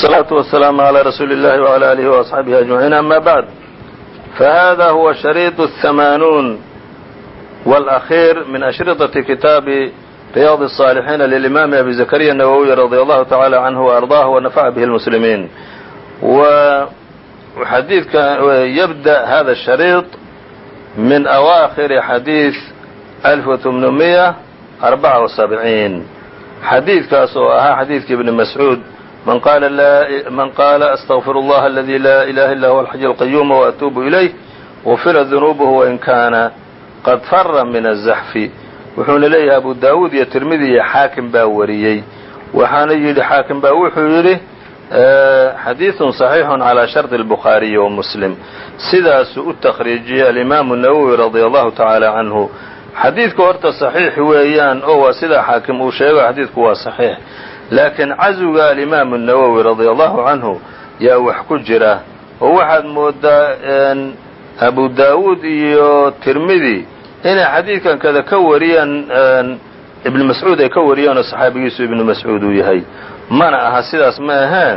والصلاaة والسلام على رsuuل الlh وعلى آله وأصحaaبه أجمعين أmا bعd فhذا هو شhريط الثمانون والأخير من أشhرطة kitاaب رياض الصالحين للإمام أبي زكريا النووي رضي الله تعالى عنه وأرضاه ونفع به المسلمين xadيiثka يبدأ hذا الشhريط من أواخر xadيiث ألف وتمنمية أربعة وسبعين xadiidkaas oo ahaa xadiidkii iبن مسعوud man qaala astغfir اllaha اladي laa ilaha illa huwa alxaي الqayuum وأtuubu ilayh غufira dunuubh wain kaana qad fara min الzaxfi wuxuuna leeyahay abu daawuud iyo tirmidi iyo xaakim baa wariyey waxaana yidhi xaakim baa wuxuu yidhi xadiiثun صaxiixu calى sharط الbukhaariyi وmuslim sidaasuu u takriijiyey alimaamu الnawowi radي allahu taعaalى canhu xadiidku horta صaxiix weeyaan oo waa sidaa xaakim uu sheego xadiidku waa صaxiix laakiin cazuga alimaamu الnawowi radia allahu canhu yaa wax ku jira oo waxaad moodaa abu daawuud iyo tirmidi inay xadiidkan kada ka wariyaan ibnu mascuud ay ka wariyeen oo saxaabigiisu ibnu mascuud uu yahay. Mana aha sidaas ma ahee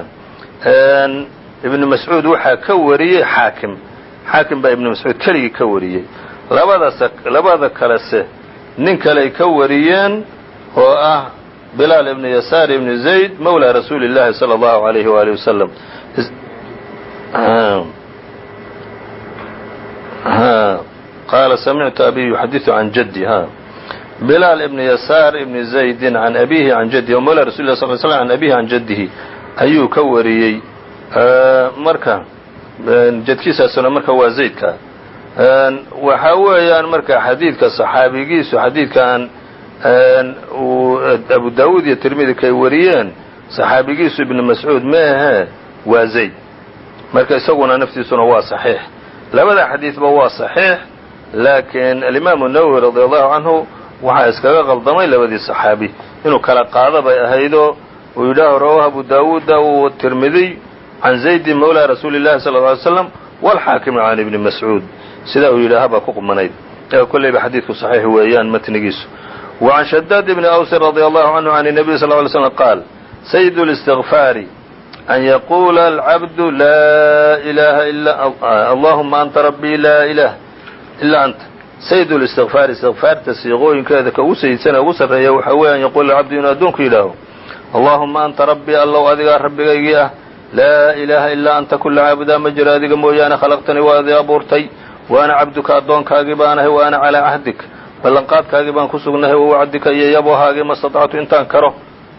ibnu mascuud waxaa ka wariyey xaakim. Xaakim baa ibnu mascuud keligii ka wariyey. Labadaas labada kalese nin kaley ka wariyeen oo ah bilaal ibni yasaar ibni zayd mowlaa rasuuli llaahi sala allahu alayhi waali wasalam qaala samictu abiy yuxadiu can jaddi. Bilaal ibni yasaar ibni zaydin can abiihi can jaddihi oo mowlaa rasul lah sal slam can abiihi can jaddihi. Ayuu ka wariyey marka jadkiisaasuna marka waa zaydka. Waxaa weeyaan marka xadiidka saxaabigiisu xadiidkaan uu abu daawuud iyo tirmidi kay wariyeen saxaabigiisu ibnu mascuud ma ahee waa zayd. Marka isaguna naftiisuna waa saxiix. Labada xadiidba waa saxiix laakiin alimaamu nawowi radia allahu canhu waxaa iskaga qaldamay labadii saxaabi. Inuu kala qaada bay ahaydoo uu yidhaaho rawaahu abu daawuuda uu tirmidiy can zaydi mawlaa rasuuli llahi sala lla alay slam walxaakimi can ibni mascuud. Sidaa uu yidhaahaba ku qumanayd. Kollayba xadiidku saxiix weeyaan matnigiisu. وعن شداد بن أوس رضي الله عنه عن النبي صلى اه عليه وسلم قال سيد الاستغفار أن يقول العبد لا إله إلا اللهma أنت ربي لا إله إلا أنت سيد الاستغفاar استغفاarta siiqooyinkeeda ka ugu sayidsan ugu sarreeya waxa weya an yquل الcabdu inuu addoonku yidhaaho اللهuma أنta ربي allow adigaa rabbigaygii ah laa إلaha إلا أnta kula caabudaa ma jiro adiga mooyaane khalqtanii waa adi abuurtay وأna cabduka addoonkaagii baanahay وأna calىa cahdik ballanqaadkaagii baan ku sugnahay wawacdika iyo yabohaagii ma staطactu intaan karo.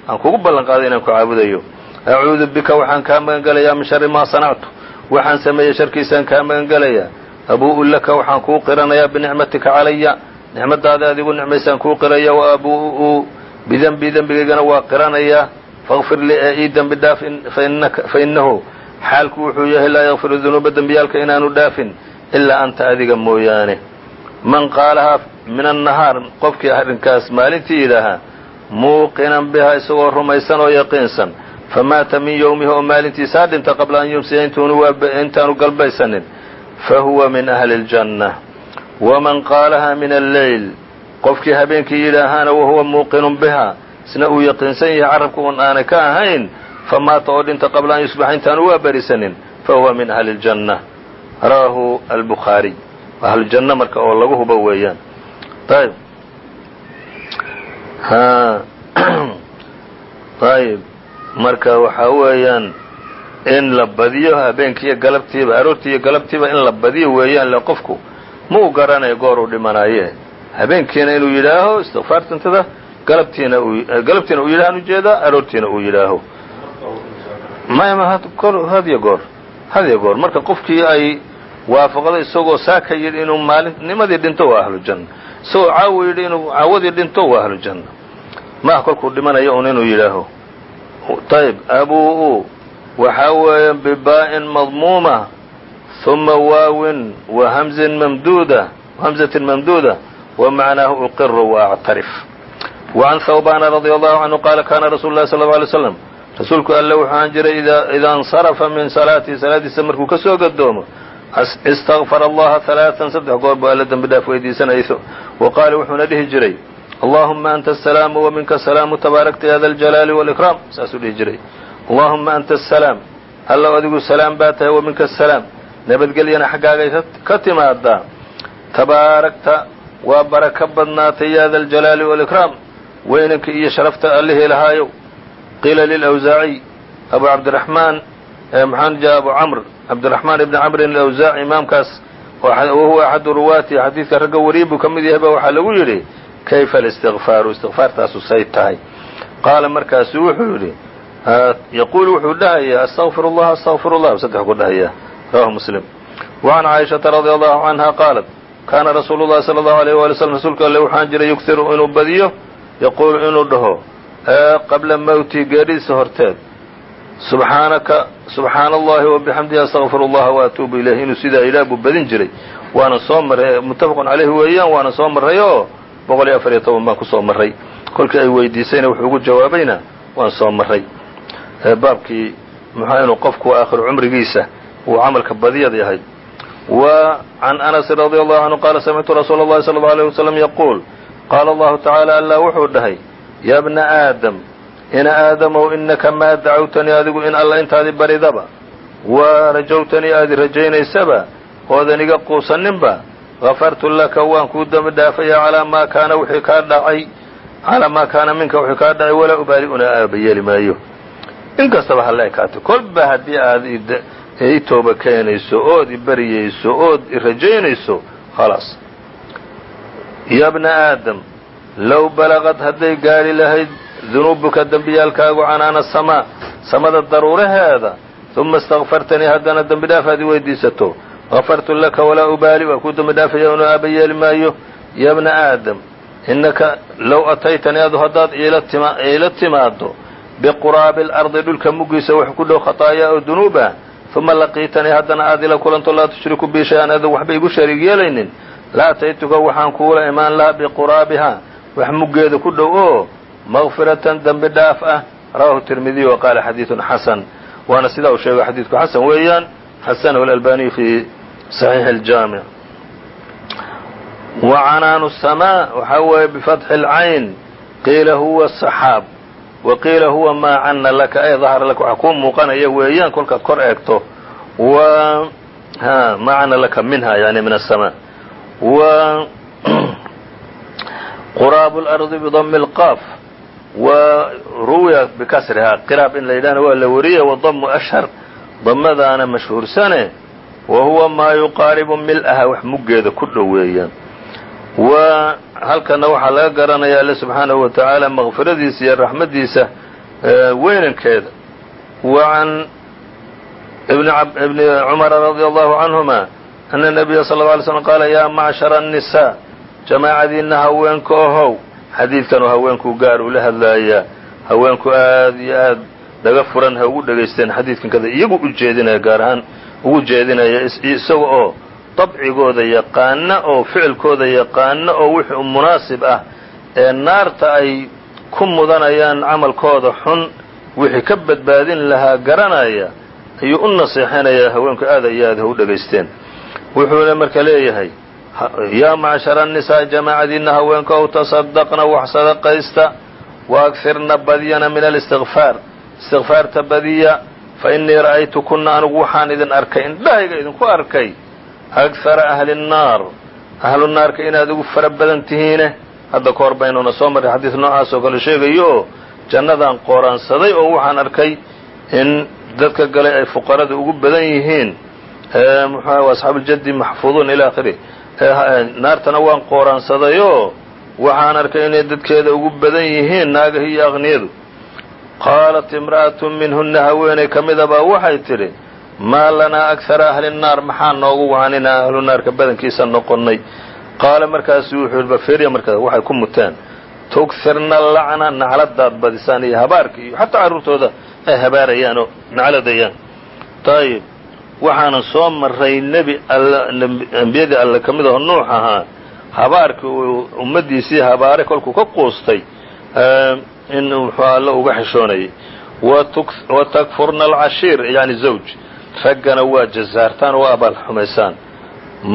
Aan kugu ballanqaaday inaan ku caabudayo. Acuudu bika waxaan kaa magan gelayaa min shari maa sanactu. Waxaan sameeyey sharkiisaan kaa magan gelayaa abuu'u laka waxaan kuu qiranayaa binicmatika calaya. Nicmadaada adigu nicmaysaan kuu qiraya wa abuu'u bidenbi dembigaygana waa qiranayaa. Faqfir li ee ii dembi dhaaf fa innahu. Xaalku wuxuu yahay laa yakfiru dunuuba dembiyaalka inaanu dhaafin ilaa anta adiga mooyaane man qaalahaa min annahaar qofkii arrinkaas maalintii yidhaahaa muuqinan biha isagoo rumaysan oo yaqiinsan famaata min yowmihi oo maalintiisaa dhinta qabla an yumsiya intaanu galbaysanin fahuwa min ahli اljanna waman qaalahaa min alleyl qofkii habeenkii yidhaahaana wahuwa muuqinun biha isna uu yaqiinsan yahay carabka un aanay ka ahayn famaata oo dhinta qabla an yusbaxa intaanu waa berisanin fahuwa min ahli اljanna rawaahu albukhaariy ahlujanno marka oo lagu hubo weeyaan. Ayb ayb marka waxaa weeyaan in la badiyo habeenkiiyo galabtiiba aroortii iyo galabtiiba in la badiyo weeyaan le qofku ma u garanayo goor uu dhimanaye habeenkiina inuu yidhaaho istikfaartantada galabtiina galabtiina uu yidhahan u jeedaa aroortiina uu yidhaaho. Hadiyo goor hadiyo goor. Marka qofkii ay waafaqdo isagoo saaka yidhi inuu maalinnimadii dhinto waa ahlujanna isagoo caawa yidhi inuu caawadii dhinto waa ahlujanna maaha kolkuu dhimanayo un inuu yidhaaho ayb abuu'u waxaa weeye bibaa'in madmuuma ثuma waawin wahamzin mamduuda hamzatin mamduuda wamacnaahu uqiru waactarif وعan hawbana radي allahu canhu qaala kana rasuulu lahi sal ه alay slam rasuulku alle wuxuu ahaan jiray idaa اnsarafa min salaatihi salaadiisa markuu ka soo gadoomo istغfar allaha ثaلaaثan saddex goor buu alla dembi dhaaf weydiisanayso wa qaala wuxuuna dhihi jiray allahuma anta aلsalaamu waminka asalaamu tabaarakta ya da اljalaali wاlإkraam saasuu dhihi jiray allahuma anta asalaam allow adigu salaam baa tahay wa minka asalaam nabadgelyana xaggaagay ka timaadaa tabaarakta waa baraka badnaatay ya da aljalaali walikraam weynanka iyo sharafta allihii lahaayow qiila lilawsaaciy abu cabdiraxmaan maxaan jaa abu camr cabdiraxmaan ibni camrin alawsaaci imaamkaas wahuwa axadu ruwaati xadiidka ragga wariyi buu ka mid yahay ba waxaa lagu yidhi kayfa alistikfaaru istikfaartaasu say tahay qaala markaasu wuxuu yidhi yaquulu wuxuu dhahayaa astaqfir اllah astaqfir اllah saddex ku dhahaya rawahu muslim wacan caaishaةa radi allahu canha qaalat kaana rasuulu llahi salى allahu alيyh wali slm rasuulka alle waxaan jiray yughiru inuu badiyo yaquulu inuu dhaho qabla mowti geeridiisa horteed subxaanaka subxaana allahi wabixamdihi astaqfir اllaha waatuubu ilayh inuu sidaa ilaah buu badin jiray waana soo marray muttafaqun caleyhi weeyaan waana soo marray oo boqol iyo afar iyo toban baan kusoo marray kolkii ay weydiisayna wuxuu ugu jawaabayna waan soo marray baabkii muxua inuu qofku aakhiru cumrigiisa uu camalka badiyad yahay wa can anasin radi allahu canhu qaala samictu rasuula اllahi salى اllau alيyh wasalam yaquul qaala allahu tacaala allah wuxuu dhahay ya bna aadam ina aadamow inaka maa dacawtanii adigu in alla intaadi baridaba wa rajawtanii aadi rajaynaysaba oodan iga quusaninba gafartu laka waan kuu dembi dhaafaya calaa maa kaana wixii kaa dhacay calaa maa kaana minka wixii kaa dhacay walaa ubaali una aaba yeeli maayo in kastaba hala ekaatay kolba haddii aad i tooba keenayso ood i baryayso ood i rajaynayso khalaas ya bna aadam low balagad hadday gaadhi lahayd dunuubuka dembiyaalkaagu canaana samaa samada daruuraheeda. Uma istakfartanii haddana dembi dhaaf aad i weydiisato. Gafartu laka walaa ubaali waa kuu dembi dhaafaya una aaba yeeli maayo. Ya bna aadam innaka low ataytanii adu haddaad iila timaado biquraabi alardi dhulka muggiisa wax ku dhow khataayaa oo dunuub ah uma laqiitanii haddana aad ila kulanto laa tushriku bi shay-an adan waxba igu shariig yeelaynin. La ataytuka waxaan kuula imaan lahaa biquraabiha wax muggeeda ku dhow oo maqfiratan dembi dhaaf ah rawahu tirmidiy wa qaala xadiidun xasan waana sidaa uu sheegay xadiidku xasan weeyaan xasanahu alalbaniy fi saxiixi aljaamic wa canaanu samaa waxaa weeye bifatxi اlcayn qiila huwa saxaab wa qiila huwa maa cana laka ay dahara laka waxa kuu muuqanaya weeyaan kolkaad kor eegto wa maa cana laka minha yani min aلsamaa wa quraabu اlardi bidami اlqaaf wa ruwiya bikasriha qiraab in la yidhahna waa la wariyay wadamu ashhar damadaana mashhuursane wa huwa maa yuqaaribu mil-aha wax muggeeda ku dhow weeyaan wa halkana waxaa laga garanaya alle subxaanahu wa tacaala makfiradiisa iyo raxmaddiisa weynankeeda wa can ibni cumara radia allahu canhuma ana nabiya sal lla alay slm qaala yaa macshara annisaa jamaacadiinna haweenka ohow xadiidkanoo haweenkuu gaar ula hadlaayaa haweenku aad iyo aad dhaga furan ha ugu dhegaysteen xadiidkan kada iyagu u jeedinaya gaar ahaan ugu jeedinaya isaga oo dabcigooda yaqaana oo ficilkooda yaqaana oo wixii munaasib ah ee naarta ay ku mudanayaan camalkooda xun wixii ka badbaadin lahaa garanaya ayuu u naseexanayaa haweenku aad iyo aad ha u dhegaysteen. Wuxuuna marka leeyahay yaa macshara annisaa jamaacadiinna haweenka ow tasadaqna wax sadaqaysta wa agfirna badyana min alistikfaar istikfaarta badiya fa innii ra'aytukunna anigu waxaan idin arkay indhahayga idinku arkay agara ahli الnaar ahlu naarka inaad ugu fara badan tihiine hadda ka hor baynuna soo marray xadiis noocaas oo kale sheegayo jannadaan qooraansaday oo waxaan arkay in dadka galay ay fuqarada ugu badan yihiin muxuu asxaabuljaddi maxfuuduun ila akhiri naartana waan qooraansadayoo waxaan arkay inay dadkeeda ugu badan yihiin naagahi iyo aqniyadu. Qaalat imra'atu minhuna haweeney ka mida baa waxay tidhi maa lanaa akara ahli الnaar maxaa noogu waanina ahlu naarka badankiisa noqonnay? Qaala markaasu wuxuu yidhi baferiya markaas waxay ku muteen tugfirna lacna nacladaad badisaan iyo habaarka iyo xataa carruurtooda ay habaarayaan oo nacladayaan. Ayib waxaanan soo maray nebi ambiyadii alle ka mid aho nuux ahaa. Habaarkii uu ummaddiisii habaaray kolkuu ka quustay in muxuu alle uga xishoonayay. Wa takfurna alcashiir yani zawj. Raggana waa jazaartaan oo abaal xumaysaan.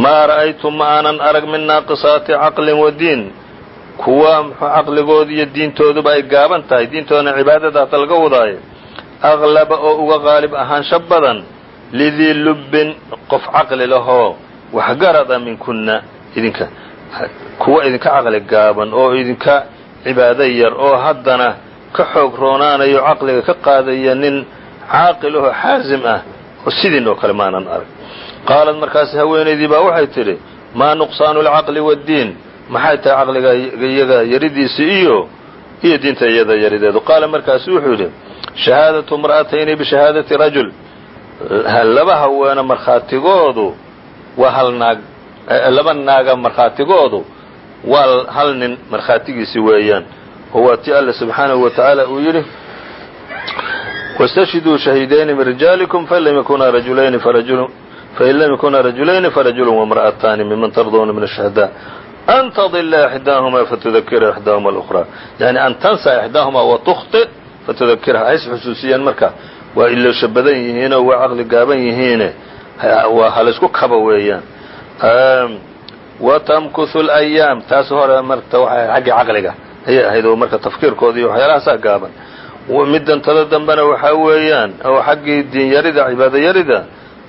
Maa ra'aytu ma aanan arag min naaqisaati caqlin wa diin. Kuwa caqligooda iyo diintooduba ay gaaban tahay. Diintoodana cibaadada hata laga wadaayo aglaba oo uga qaalib ahaansho badan lidii lubbin qof caqli lahoo waxgarada minkuna idinka kuwa idinka caqli gaaban oo idinka cibaado yar oo haddana ka xoog roonaanayo caqliga ka qaadaya nin caaqil ahoo xaasim ah oo sidiin oo kale maanan arag qaalad markaas haweenaydii baa waxay tidhi maa nuqsaanu alcaqli waaddiin maxay tahay caqliga iyaga yaridiisi iyo iyo diinta iyada yarideedu qaala markaasu wuxuu yidhi shahaadatu imra'atayni bishahaadati rajul laba haweene markhaatigoodu waa hal naag laba naaga markhaatigoodu waa hal nin markhaatigiisi weeyaan oo waa ti alle subxaanahu wa tacaala uu yidhi wاstashhiduu shahiidayni min rijaalikum fain lam yakuna rajulayni farajulu fain lam yakuna rajulayni farajulu wamra'ataani miman tarduuna min الshuhadaa an tadila ixdaahuma fatudakira ixdaahuma اlأkhraa yani an tansa ixdaahuma watukطi fatudakirha hays xusuusiyaan marka waa iloosha badan yihiinoo waa caqli gaaban yihiine waa halaysku kaba weeyaan. Watamkuhu اlayaam taas hore marta waxay xaggii caqliga ayay ahayd oo marka tafkiirkooda iyo waxyaalahaasaa gaaban. Middantada dambena waxaa weeyaan oo xaggii diinyarida cibaadayarida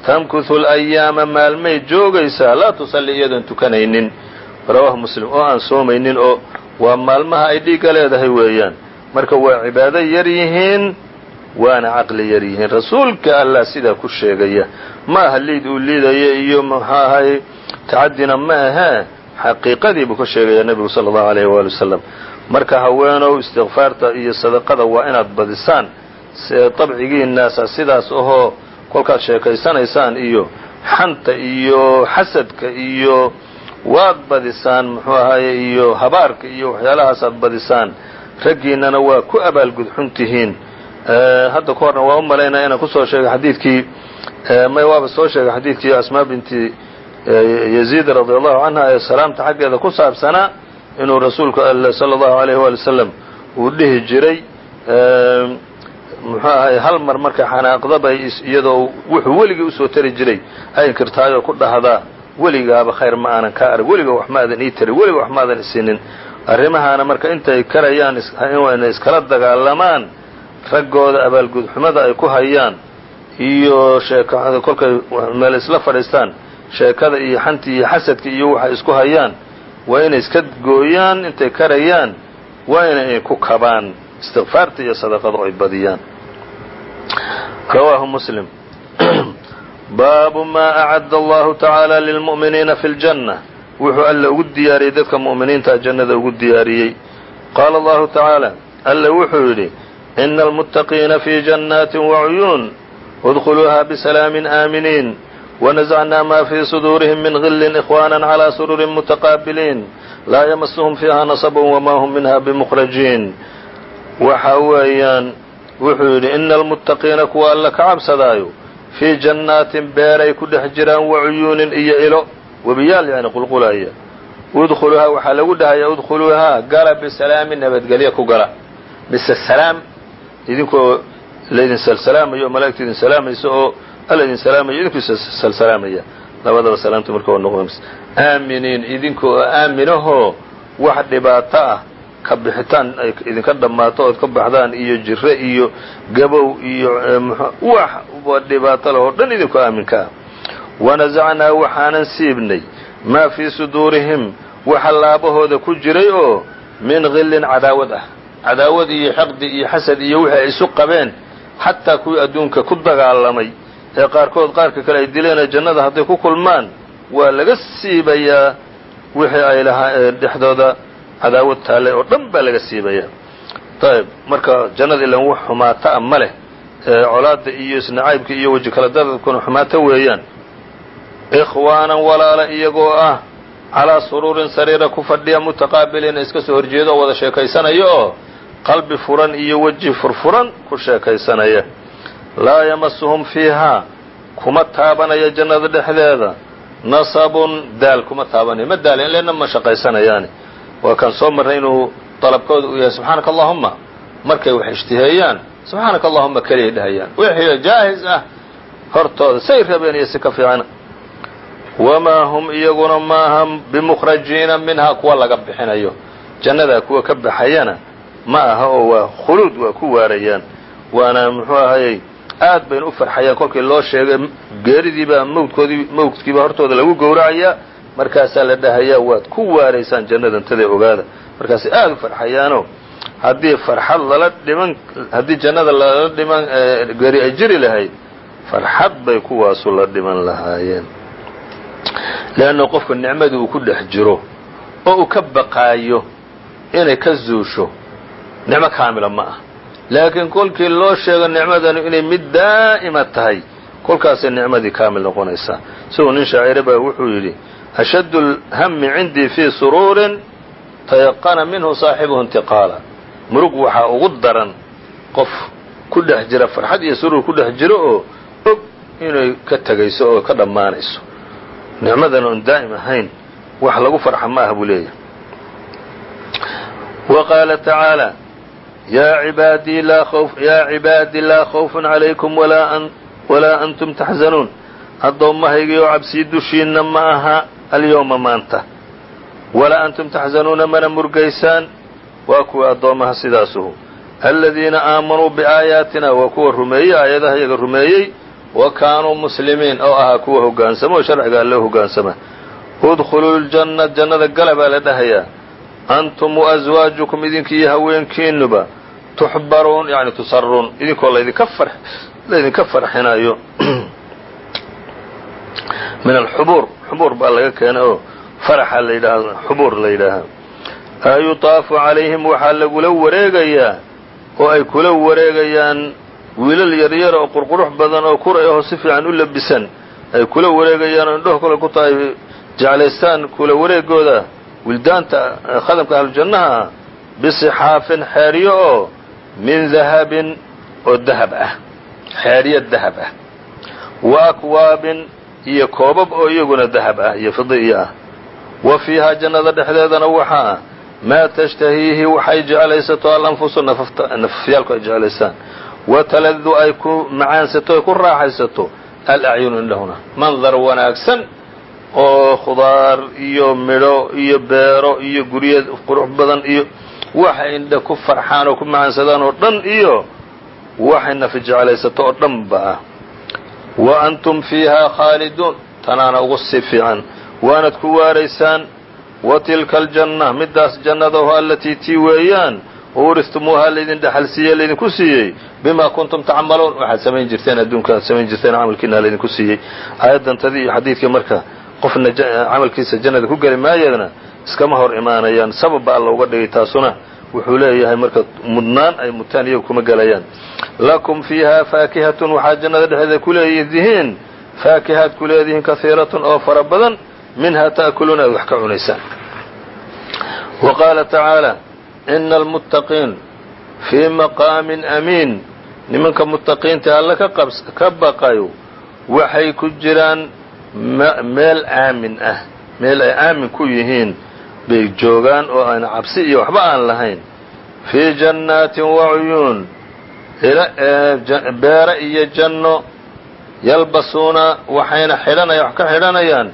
tamkuhu اlayaama maalmay joogaysaa laa tusalli iyadoon tukanaynin. Rawaahu muslim oo aan soomaynin oo waa maalmaha ay dhiigga leedahay weeyaan. Marka waa cibaado yar yihiin waana caqli yar yihiin. Rasuulka allah sidaa ku sheegaya ma aha liid uu liidaya iyo maxaa ahay tacadina ma ahee xaqiiqadii buu ka sheegaya nebigu sala allahu alayh waali wasalam marka haweenow istikfaarta iyo sadaqada waa inaad badisaan dabcigiinaasa sidaas ahoo kolkaad sheekaysanaysaan iyo xanta iyo xasadka iyo waad badisaan muxuu ahaye iyo habaarka iyo waxyaalahaasaad badisaan raggiinana waa ku abaalgudxun tihiin hadda ka horna waa u malaynaya inaan ku soo sheegay xadiidkii may waaba soo sheegay xadiidkii asmaa binti yaziid radi allahu canha ee salaamta xaggeeda ku saabsanaa inuu rasuulku all sala allahu alayh waali wasalam uu dhihi jiray muxuu ahay hal mar marka xanaaqdabay iyadoo wuxuu weligii u soo tari jiray ay inkirtaayoo ku dhahdaa weligaaba khayr ma aanan ka arag weliga wax maadan ii tarin weliga wax maadan isinin arrimahaana marka intay karayaan inayna iskala dagaalamaan raggooda abaalgudxumada ay ku hayaan iyo sheekada kolkay meel isla fadhiistaan sheekada iyo xanta iyo xasadka iyo waxay isku hayaan waa inay iska gooyaan intay karayaan waa inay ku kabaan. Istikfaarta iyo sadaqada ay badiyaan. Rawaahu muslim. Baabu maa acadda allahu tacaala lilmu'miniina fi ljanna wuxuu alla ugu diyaariyey dadka mu'miniinta jannada ugu diyaariyey. Qaala allahu tacaala alla wuxuu yidhi ina almuttaqiina fii jannaati wacuyuun udkhuluuha bisalaamin aaminiin ونزعnaa ma fii صduurihim min غili إkhواna عlى sururi mتaqاabiliin laa ymasuhum fiiha naصb wma hm minha bmkrajiin waxa weeyaan wuxuu yidhi ina almuttaqiina kuwa alla ka cabsadaayo fii jannaatin beeray ku dhex jiraan wacuyuunin iyo ilo webiyaal yani qulqulaya udkhuluuhaa waxaa lagu dhahaya udkhuluuhaa gala bisalaamin nabadgelya ku gala mise salaam idinkoo laydin salsalaamayo o malaa'igta idin salaamaysa oo alla idin salaamayo idinku salsalaamaya. Labadaba salaamta marka waa noqonaysa. Aaminiin idinkoo aaminahoo wax dhibaato ah ka bixitaan idinka dhammaato ood ka baxdaan iyo jire iyo gabow iyo wax dhibaato leh oo dhan idinku aaminka ah. Wanasacnaa waxaanan siibnay maa fii suduurihim waxa laabahooda ku jiray oo min qillin cadaawad ah cadaawad iyo xiqdi iyo xasad iyo wixii ay isu qabeen xataa kuwii adduunka ku dagaalamay ee qaarkood qaarka kale ay dileena jannada hadday ku kulmaan waa laga siibayaa wixii ay lahaa dhexdooda cadaawad taallay oo dhan baa laga siibayaa ayb marka jannada ilan wax xumaato a ma leh colaada iyo isnacaybka iyo weji kala dadadkuna xumaato weeyaan. Ikhwaanan walaala iyagoo ah calaa suruurin sariira ku fadhiya mutaqaabiliina iska soo horjeeda oo wada sheekaysanaya oo qalbi furan iyo weji furfuran ku sheekaysanaya. Laa yamasuhum fiihaa kuma taabanaya jannada dhexdeeda. Nasabun daal kuma taabanayo ma daalayan leanna ma shaqaysanayaani. Waa kan soo marray inuu dalabkooda uu yahay subxaanaka allahuma markay wax ishtiheeyaan subxaanaka allahuma keliyay dhahayaan. Wixii jaahis ah hortooda say rabeen iyo si ka fiican. Wamaa hum iyaguna maaha bimukhrajiina minhaa kuwa laga bixinayo. Jannadaa kuwa ka baxayana ma aha oo waa khuluud waa ku waarayaan. Waana muxuu ahayey aad bayna u farxayaan kolkii loo sheegay geeridiibaa mawdkoodii mawdkiibaa hortooda lagu gowracayaa markaasaa la dhahayaa waad ku waaraysaan jannadantaday ogaada. Markaasay aad u farxayaano haddii farxad lala dhiman haddii jannada lala dhiman geeri ay jiri lahayd farxad bay kuwaasu la dhiman lahaayeen. Leanna qofku nicmadii uu ku dhex jiro oo uu ka baqaayo inay ka zuusho nicmo kaamila ma ah. Laakiin kolkii loo sheego nicmadanu inay mid daa'ima tahay kolkaasay nicmadii kaamil noqonaysaa. Siduu nin shaacire baa wuxuu yidhi ashaddu اlhami cindii fii suruurin tayaqana minhu saaxibuhu intiqaala. Murug waxaa ugu daran qof ku dhex jira farxad iyo suruur ku dhex jiro oo og inay ka tegayso oo ka dhammaanayso. Nicmadan oon daa'im ahayn wax lagu farxa ma ah buu leeyahay. Wa qaala tacaalى yaa cibaadii laa khawfun calaykum walaa antum taxzanuun addoommahaygii oo cabsii dushiinna ma aha alyowma maanta walaa antum taxzanuuna mana murgaysaan waa kuwa addoommaha sidaasuhu aladiina aamanuu biaayaatina waa kuwa rumeeyey aayadaha yaga rumeeyey wa kaanuu muslimiin oo ahaa kuwa hoggaansama oo sharciga alle hoggaansama udkhuluu ljanna jannada gala baa la dhahayaa antum waaswaajukum idinkiiyo haweenkiinuba tuxbaruun yani tusaruun idinkoo laydinka laydinka farxinayo min alxubuur xubuur baa laga keenay oo faraxa la yidhaahdo xubuur la yidhaahaa ayutaafu calayhim waxaa lagula wareegayaa oo ay kula wareegayaan wiilal yaryara oo qurqurux badan oo kuray aho si fiican u labisan ay kula wareegayaan oo indhaho kale ku tahay jeclaystaan kula wareegooda wildaanta khadamka ahlujannaha ah bisixaafin xeeryo oo min dahabin oo dahab ah xeeryo dahab ah. Wa akwaabin iyo koobab oo iyaguna dahab ah iyo fidi iyo ah. Wa fiihaa jannada dhexdeedana waxaa ah maa tashtahiihi waxay jeclaysato alanfusu nafafyaalku ay jeclaysaan. Wa taladu ay ku macaansato ay ku raaxaysato alacyunu indhahuna mandar wanaagsan oo khudaar iyo midho iyo beero iyo gurye qurux badan iyo waxay indha ku farxaan oo ku macaansadaan oo dhan iyo waxay nafi jeclaysato oo dhan ba ah. Wa antum fiihaa khaaliduun tanaana ugu sii fiican. Waanad ku waaraysaan wa tilka aljanna midaas jannadaho allatii tii weeyaan uuristumuuhaa laydin dhexal siiyey laydinku siiyey bima kuntum tacmaluun. Waxaad samayn jirteen adduunka samayn jirteen camalkiina laydinku siiyey. Aayaddantadii iyo xadiidkii marka qofna camalkiisa jannada ku geli maayeedna iskama hor imaanayaan. Sabab ba alla uga dhigay taasuna wuxuu leeyahay marka mudnaan ay mutaan iyagu kuma gelayaan lakum fiiha faakihatun waxaad jannada dhexdeeda ku leedihiin faakihaad ku leedihiin kahiiratun oo fara badan minha ta'kuluuna aad wax ka cunaysaan. Wa qaala tacaala ina almuttaqiin fii maqaamin amiin. Nimanka muttaqiinta alle ka baqayo waxay ku jiraan meel aamin ah meel ay aamin ku yihiin bay joogaan oo aan cabsi iyo waxba aan lahayn. Fii jannaatin wacuyuun beere iyo janno yalbasuuna waxayna xidhanaya wax ka xidhanayaan.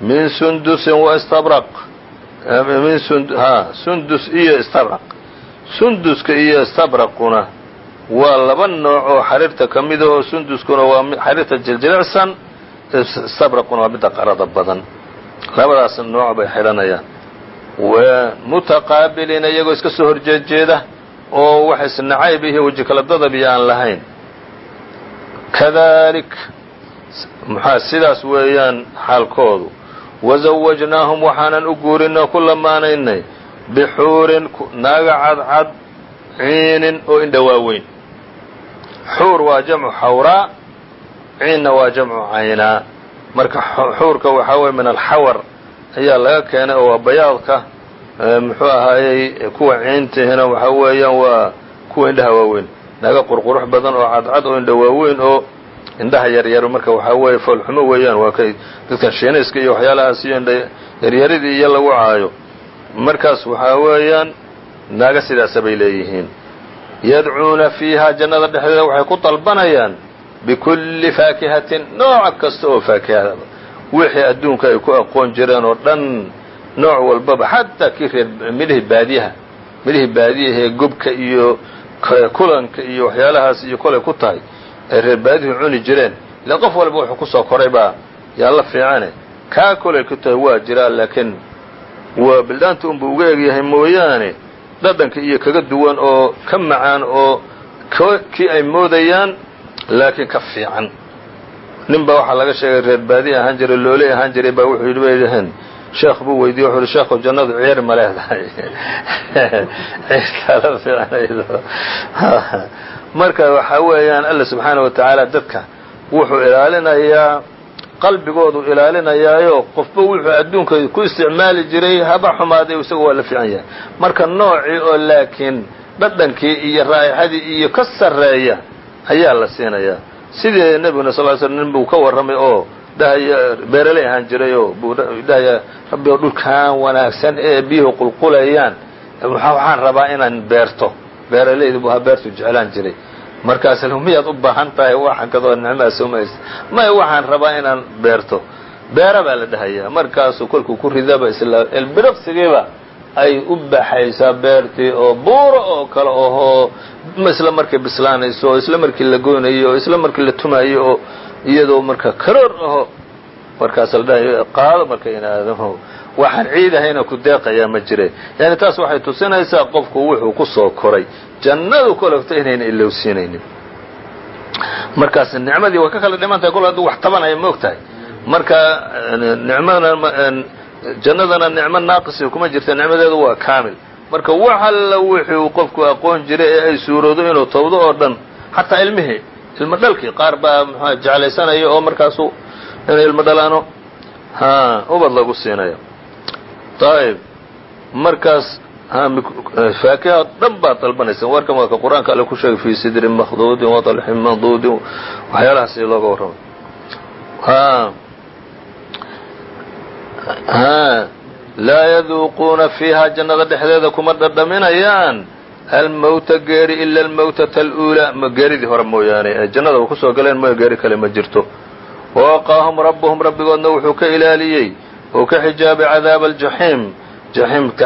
Min sundusin wa istabraq. Min sundus iyo istabraq. Sunduska iyo istabraquna waa laba nooc oo xariirta ka mid ahoo sunduskuna waa xariirta jiljilicsan istabraquna waa midda qarada badan. Labadaas nooc bay xidhanayaan mutaqaabiliina iyagoo iska soo horjeedjeeda oo wax isnacayb iyo weji kala dadabiyo aan lahayn kadalik muxaa sidaas weeyaan xaalkoodu wazawajnaahum waxaanan u guurinoo ku lamaanaynay bixuurin naaga cadcad ciinin oo indha waaweyn xuur waa jamcu xawraa ciinna waa jamcu caynaa marka xuurka waxaa weye min alxawar ayaa laga keenay oo waa bayaadka muxuu ahaayey kuwa ciintihina waxaa weeyaan waa kuwa indhaha waaweyn. Naga qurqurux badan oo cadcad oo indha waaweyn oo indhaha yaryar marka waxaa weeye foolxumo weeyaan waa kay dadkan shiinayska iyo waxyaalahaas iyo indha yaryaridii iyo lagu caayo. Markaas waxaa weeyaan naaga sidaasa bay leeyihiin. Yadcuuna fiiha jannada dhexdeeda waxay ku dalbanayaan bikulli faakihatin nooc kasta oo faakihada wixii adduunka ay ku aqoon jireen oo dhan nooc walbaba xataa kii reer midhihii baadiyaha midhihii baadiyahee gobka iyo kulanka iyo waxyaalahaas iyo kolay ku tahay ay reer baadihu cuni jireen. Ila qof walba wuxuu ku soo koray baa yaa la fiicane kaa kolay ku tahay waa jiraa laakiin waa bildaanta unbuu uga egyahay mooyaane dhadhanka iyo kaga duwan oo ka macaan oo kii ay moodayaan laakiin ka fiican nin baa waxaa laga sheegay reer baadi ahaan jiray looley ahaan jiray baa wuxuu yidhi bay dhaheen. Sheekh buu weydiye wuxu uhi sheekhu jannadu ciyaar ma leedahay. Ciirkaala fiicnaydo marka waxaa weeyaan alla subxaana wa tacaala dadka wuxuu ilaalinayaa qalbigoodu ilaalinayaayo qofba wuxuu adduunka ku isticmaali jiray haba xumaaday isagu waa la fiican yahay. Marka noocii oo laakiin dhadhankii iyo raa'ixadii iyo ka sarreeya ayaa la siinayaa sidii nebiguna sal slm nin buu ka warramay oo dhahaya beeraley ahaan jiray oo buu dhahaya rabbi oo dhulkaan wanaagsan ee biyuhu qulqulayaan waxaan rabaa inaan beerto beeralayda buu ha beertu jeclaan jiray markaas miyaad u baahan tahay waxan kadoo nicmaa somaysa maya waxaan rabaa inaan beerto beera baa la dhahayaa markaasuu kolkuu ku ridaba isla ilbiriqsigiiba ay u baxaysaa beertii oo buuro oo kale ohoo isla markay bislaanayso oo isla markii la goynayo oo isla markii la tumayo oo iyadoo marka karoor aho markaas la dhahayo qaado marka inaadamo waxaan ciidahayna ku deeqayaa ma jire. Yani taas waxay tusinaysaa qofku wuxuu ku soo koray. Jannadu kologta inayna ilowsiinaynin markaas nicmadii way ka kala dhiman kol hadduu wax tabanaya ma og tahay marka nicmadana jannadana nicmo naaqisi kuma jirta nicmadeedu waa kaamil. Marka wax alla wuxuu qofku aqoon jiray ee ay suuroodo inuu tawdo oo dhan xataa ilmihii ilmo dhalkii qaar baa mxua jeclaysanaya oo markaasu inay ilmo dhalaano. Ha ubad lagu siinayo. Ayb markaas faakiha dhan baad dalbanaysa. Warkan waa ka qur'aanka alle ku sheegay fii sidrin makduudin waطalxin manduudin waxyaalahaas looga warramay laa yaduuquuna fiiha jannada dhexdeeda kuma dhadhaminayaan. Almowta geeri ila almowtata aluulaa geeridii hore mooyaane ee jannada u ku soo galeen mooya geeri kale ma jirto. Wawaqaahum rabbuhum rabbigoodna wuxuu ka ilaaliyey uu ka xijaabay cadaaba aljaxiim. Jaxiimka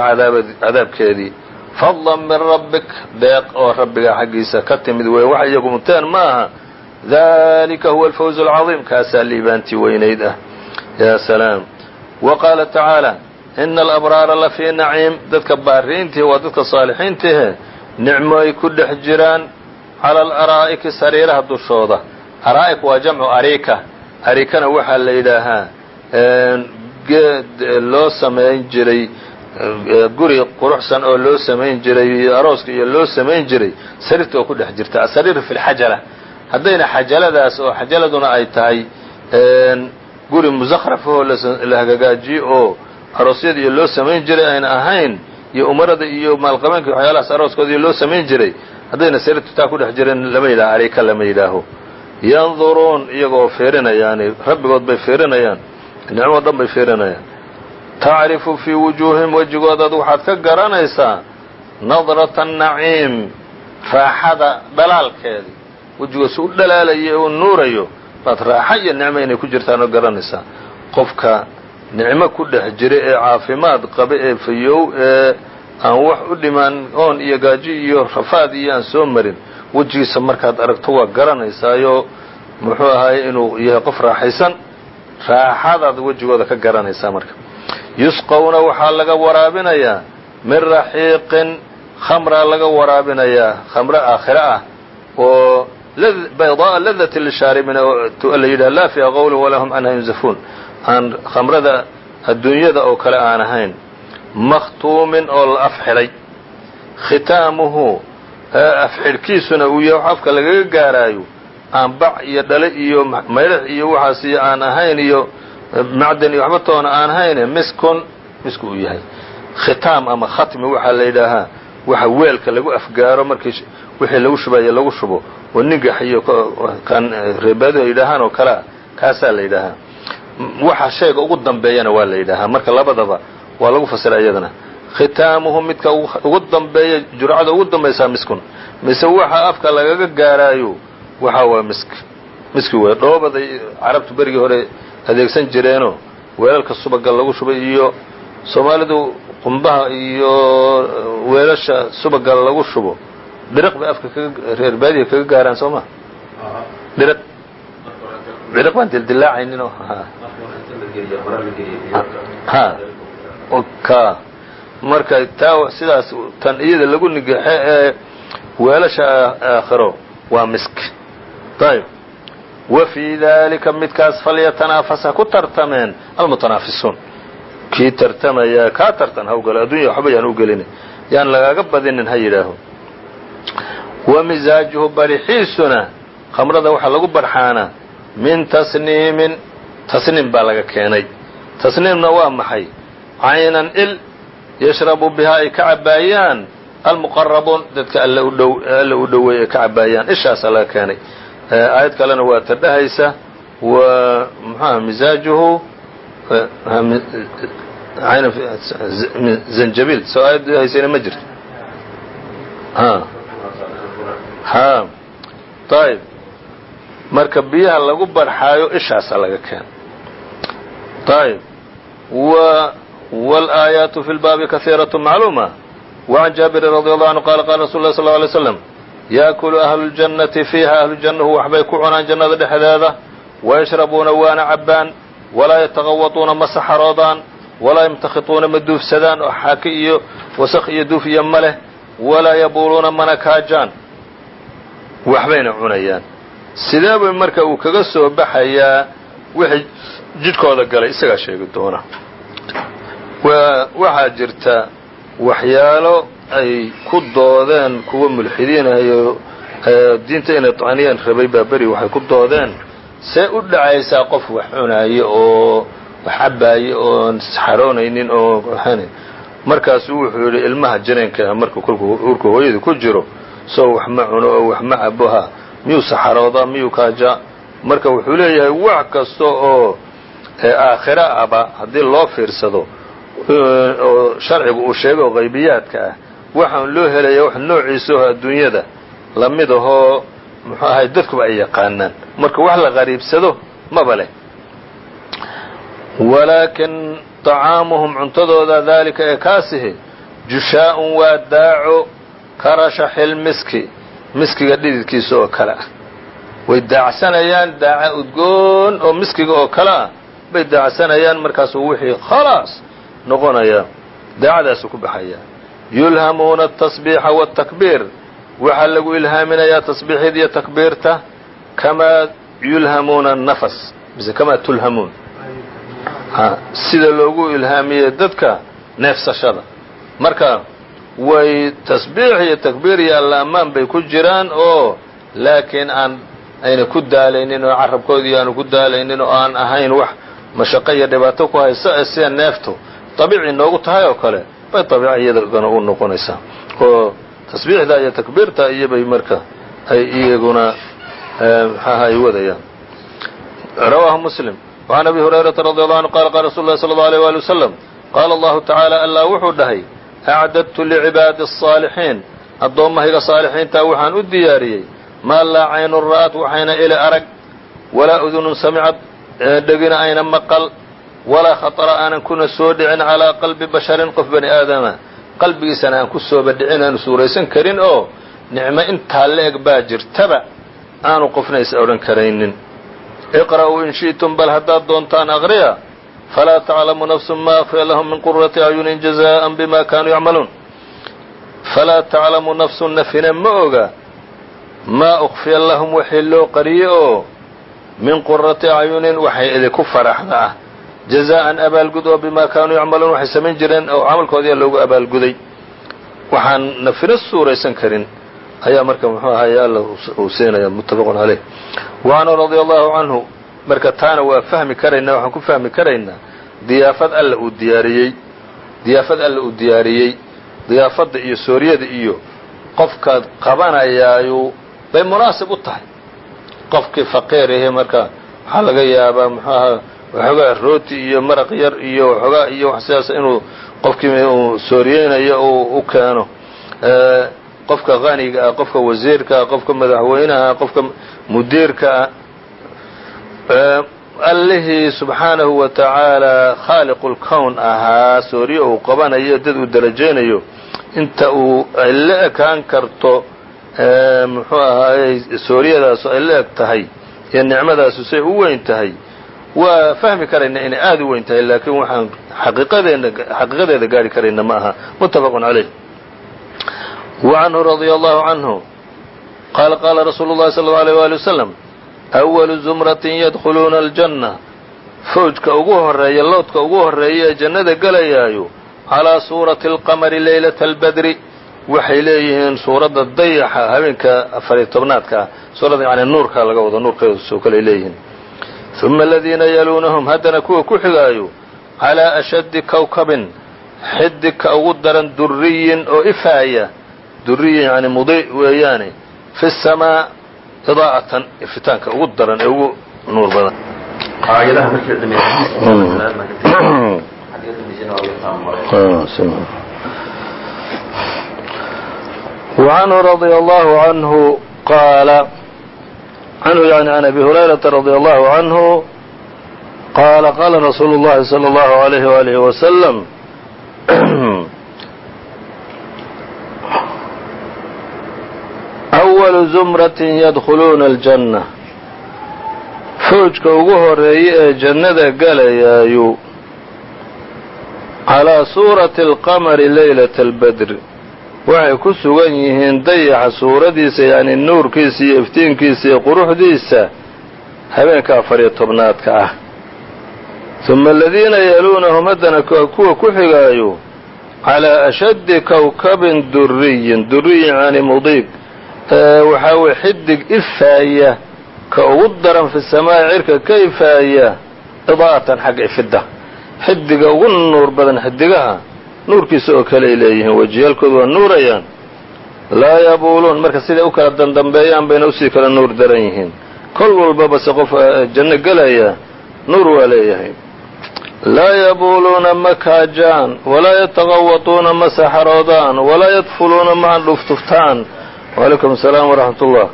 cadaabkeedii. Fadlan min rabbik deeq oo rabbiga xaggiisa ka timid weeye waxa iyagu muteen ma aha dalika huwa alfawz alcadiim kaasaa liibaantii weynayd ah. Ya salaam wa qaala tacaala ina alabraara la fii naciim dadka baariintihi waa dadka saalixiintihe nicmo ay ku dhex jiraan cala alaraa'iki sariiraha dushooda araa'ik waa jamcu arika arikana waxaa la yidhaahaa geed loo samayn jiray guri quruxsan oo loo samayn jiray arooska iyo loo samayn jiray sariirta oo ku dhex jirta asariir fi lxajala haddayna xajaladaas oo xajaladuna ay tahay guri musakhrafahoo la hagagaajiyo oo aroosyada iyo loo samayn jiray ayna ahayn iyo umarada iyo maalqabeenka waxyaalahaas arooskooda iyo loo samayn jiray haddayna sariirtu taa ku dhex jirin lama yidhaha arika lama yidhaaho. Yanduruun iyagoo fiirinayaani rabbigood bay fiirinayaan nicmo dhan bay fiirinayaan tacrifu fii wujuuhihim wejigoodaad waxaad ka garanaysaa nadrata naciim raaxada dhalaalkeedii. Wejigoos u dhalaalayo u nuurayo baad raaxa iyo nicmo inay ku jirtaan oo garanaysaa qofka nicmo ku dhex jira ee caafimaad qaba ee fayow ee aan wax u dhimaan oon iyo gaajo iyo rafaad iyo aan soo marin wejigiisa markaad aragto waa garanaysaayo muxuu ahaay inuu yahay qof raaxaysan. Raaxadaad wejigooda ka garanaysaa marka. Yusqawna waxaa laga waraabinayaa. Min raxiiqin khamraa laga waraabinayaa. Khamro aakhiro ah oo baydaaa ladati lishaaribina la yidhaha laa fiiha qowlin walaa hum yunzafuun aan khamrada adduunyada oo kale aan ahayn makhtuumin oo la afxidhay khitaamuhu afxidhkiisuna uu yahay wax afka lagaga gaaraayo aan bac iyo dhale iyo maydhax iyo waxaas iyo aan ahayn iyo macdan iyo waxba toona aan hayne miskun misku uu yahay khitaam ama khatmi waxaa la yidhaahaa waxa weelka lagu afgaaro markii wixii lagu shubayo lagu shubo. Oo nigax iyo kan reebaadu ay yidhaahaan oo kalea kaasaa la yidhaahaa. Waxa shayga ugu dambeeyana waa la yidhaahaa. Marka labadaba waa lagu fasira iyadana. Khitaamuhu midka ugu dambeeya jurcada ugu dambaysaa miskun. Mise waxa afka lagaga gaaraayo waxa waa misk. Miski wey dhoobaday carabtu berigii hore adeegsan jireenoo weelalka subaga lagu shubay iyo soomaalidu qumbaha iyo weelasha subaga lagu shubo dhiriq bay afka kaga reer baadiya kaga gaaraan soo ma? Dhiriq dhiriq baan dildilaacaynin ka marka taa sidaas tan iyada lagu nigaxe ee weelasha aakhiro waa misk. Ayb wa fii dalika midkaas falyatanaafasa ku tartameen almutanaafisuun kii tartamaya kaa tartan hawgalo addunya waxba yaan u gelin. Yaan lagaaga badinin ha yidhaaho. Wa misaajuhu barixiisuna khamrada waxaa lagu barxaanaa min tasniimin tasniim baa laga keenay. Tasniimna waa maxay? Caynan il yashrabu bihaa ay ka cabaayaan almuqarabuun dadka alle u dhoweey ay ka cabaayaan ishaasaa laga keenay. Aayad kalena waa ta wa mxuha misaajuhu zanjabil soo aayad haysayna ma jirto ha ayb marka biyaha lagu barxaayo ishaasaa laga keena ayb wاlآaيaaت fi اlbaabi kahiiraة macluuma وعan jaabirin radي allahu anhu qala qala rasul lah sl ly slam yaakulu ahlu اljannati fiiha ahlu jannahu waxbay ku cunaan jannada dhexdeeda wayashrabuuna waana cabbaan walaa yataqawatuuna ma saxaroodaan walaa yamtakhituuna ma duufsadaan oo xaaki iyo wasakh iyo duuf iyo ma leh walaa yabuuluuna mana kaajaan waxbayna cunayaan sidee bay marka uu kaga soo baxayaa wixii jidhkooda galay isagaa sheegi doona waxaa jirta waxyaalo ay ku doodeen kuwa mulxidiinayo diinta inay طacniyaan rabay baa beri waxay ku doodeen see u dhacaysaa qof wax cunaayo oo wax cabaayo oon saxaroonaynin oo markaasuu wuxuu yidhi ilmaha janeenka markuu kolku urka hooyada ku jiro soo wax ma cuno oo wax ma caboha miyuu saxaroodaa miyuu kaajaa marka wuxuu leeyahay wax kasta oo aakhira aba haddii loo fiirsado oo sharcigu uu sheego oo qaybiyaadka ah waxaan loo helaya wax noociisa oo adduunyada la mid ahoo muxuu ahay dadkuba ay yaqaanaan. Marka wax la qariibsado maba leh. Walaakin طacaamuhum cuntadooda daalika ee kaasihi jushaa'un waa daaco karashaxil miski miskiga dhididkiisa oo kale ah. Way daacsanayaan daaca udgoon oo miskiga oo kale ah bay daacsanayaan markaasuu wixii khalaas noqonaya daacadaasuu ku baxaya. Yulhamuuna atasbiixa wاtakbiir waxaa lagu ilhaaminayaa tasbiixid iyo takbiirta kamaa yulhamuuna nafas mise kamaa tulhamuun. Sida loogu ilhaamiyey dadka neefsashada. Marka way tasbiix iyo takbiir iyo alla ammaan bay ku jiraan oo laakiin aan ayna ku daalaynin oo carabkoodii aanu ku daalaynin oo aan ahayn wax mashaqo iyo dhibaato ku haysa sida neeftu dabiici noogu tahay oo kale bay dabiica iyadana u noqonaysaa. Oo tasbiixda iyo takbiirta iyobay marka ay iyaguna maxaaha ay wadayaan rawaahu muslim وعn abi hurayrata radi allahu anhu qala qala rasul اlahi slى اlه alيه wali wslam qaala allahu tacaala allah wuxuu dhahay acdadtu licibaadi الصaalixiin addoommahayga saalixiintaa waxaan u diyaariyey maa laa caynun ra'at waxayna ili arag walaa udunun samicad dhegina ayna maqal walaa khaطra aanan kuna soo dhicin calىa qalbi basharin qof bani aadama qalbigiisana aan ku sooba dhicin aanu suuraysan karin oo nicmo intaa la-eg baa jirtaba aanu qofna is odhan karaynin. Iqra'uu in shi'tum bal haddaad doontaan aqriya falaa taclamu nafsu ma akfiya lahum min qurati acyunin jazaan bima kaanuu yacmaluun. Falaa taclamu nafsu nafina ma oga maa ukfiya lahum waxii loo qariyey oo min qurati acyunin waxay idinku faraxda ah jazaa'an abaalgud oo bimaa kaanuu yacmaluun waxay samayn jireen oo camalkoodiia loogu abaalguday. Waxaan nafina suuraysan karin. Ayaa marka muxuu ahaye alla uu siinaya muttafaqun caleyh wacanhu radia allahu canhu marka taana waa fahmi karaynaa waxaan ku fahmi karaynaa diyaafad alla uu diyaariyey. Diyaafad alla uu diyaariyey. Diyaafadda iyo sooriyada iyo qofkaad qabanayaayu bay munaasib u tahay. Qofkii faqiir ahe marka waxaa laga yaabaa muxuu ahaa waxoogaa rooti iyo maraq yar iyo waxoogaa iyo wax sidaas inuu qofkii uu sooriyeynayo uu u keeno. Qofka qaniga ah qofka wasiirka ah qofka madaxweynaha qofka mudiirka ah. Allihii subxaanahu wa tacaala khaaliqulkown ahaa sooriyo uu qabanayo dad uu darajaynayo inta uu ay la ekaan karto muxuu ahaayey sooriyadaasu ay la eg tahay iyo nicmadaasu say u weyn tahay waa fahmi karayna inay aad u weyn tahay laakiin waxaan xaqiiqadeena xaqiiqadeeda gaari karayna ma aha. Muttafaqun calayh wa canhu radia allahu canhu qaala qaala rasuulu llahi sala allau alيyh wali wasalam awalu zumratin yadkhuluuna aljanna. Fawjka ugu horreeya loodka ugu horreeya ee jannada gelayaayo calaa suurati alqamari leylata albadri. Waxay leeyihiin suuradda dayaxa habeenka afariyo tobnaadka ah suuradda yani nuurka laga wado nuurkaasoo kale leeyihiin uma aladiina yaluunahum haddana kuwa ku xigaayo calaa ashaddi kawkabin xidigka ugu daran duriyin oo ifaaya duriyin yani mudi weeyaane fi samaa idaa'atan ifitaanka ugu daran ee ugu nuur badan وعنه رضي الله عنه قال عنه يعني عن أبي هريرة رضي الله عنه قال قال رسول الله صلى الله عليه وآله وسلم أول زمرة يدخلون الجنة fawjka ugu horeeya ee jannada galayaayu calaa suurati alqamari leylata albadr waxay ku sugan yihiin dayaxa suuradiisa yacni nuurkiisa iyo iftiinkiisa iyo quruxdiisa habeenka afariyo tobnaadka ah. Huma aladiina yaluunahum haddana kuwa ku xigaayo calaa ashaddi kawkabin duriyin duriyin yani mudiig waxaa weye xidig ifaaya ka ugu daran fi samaa'i cirka ka ifaaya idaa'atan xagga ifidda. Xidiga ugu nuur badan xidigaha nuurkiisa oo kale ay leeyihiin wejiyaalkoodu waa nuurayaan. Laa yabuuluun marka siday u kala dandambeeyaan bayna u sii kala nuur daran yihiin. Kol walbaba se qof janno gelaya nuur waa leeyahay. Laa yabuuluuna ma kaajaan walaa yataqawatuuna ma saxaroodaan walaa yadfuluuna ma andhuftuftaan wacalaykum asalaam waraxmat ullah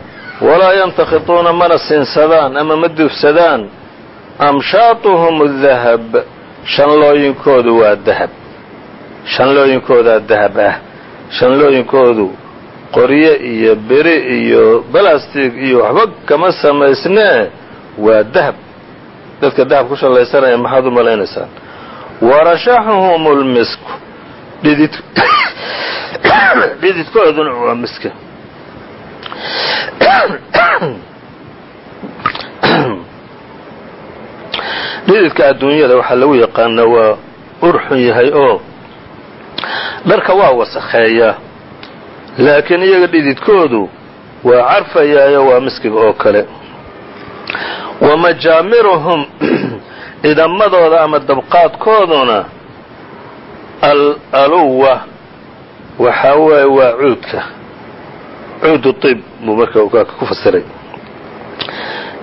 walaa yantakhituuna mana siinsadaan ama ma dufsadaan. Amshaatuhum dahab shanlooyinkoodu waa dahab shanlooyinkoodaa dahab ah shanlooyinkoodu qorye iyo beri iyo balastig iyo waxba kama samaysnee waa dahab. Dadka dahab ku shallaysanaya maxaad u malaynaysaan warashaxuhum lmisku dhidid dhididkooduna waa miska. Dhididka adduunyada waxaa lagu yaqaanaa waa urxun yahay oo dharka waa wasakheeyaa laakiin iyaga dhididkoodu waa carfayaayo waa miskiga oo kale. Wa majaamiruhum idamadooda ama dabqaadkooduna alaluwa waxaa weeye waa cuudka. Cuudu طib buu marka ku fasiray.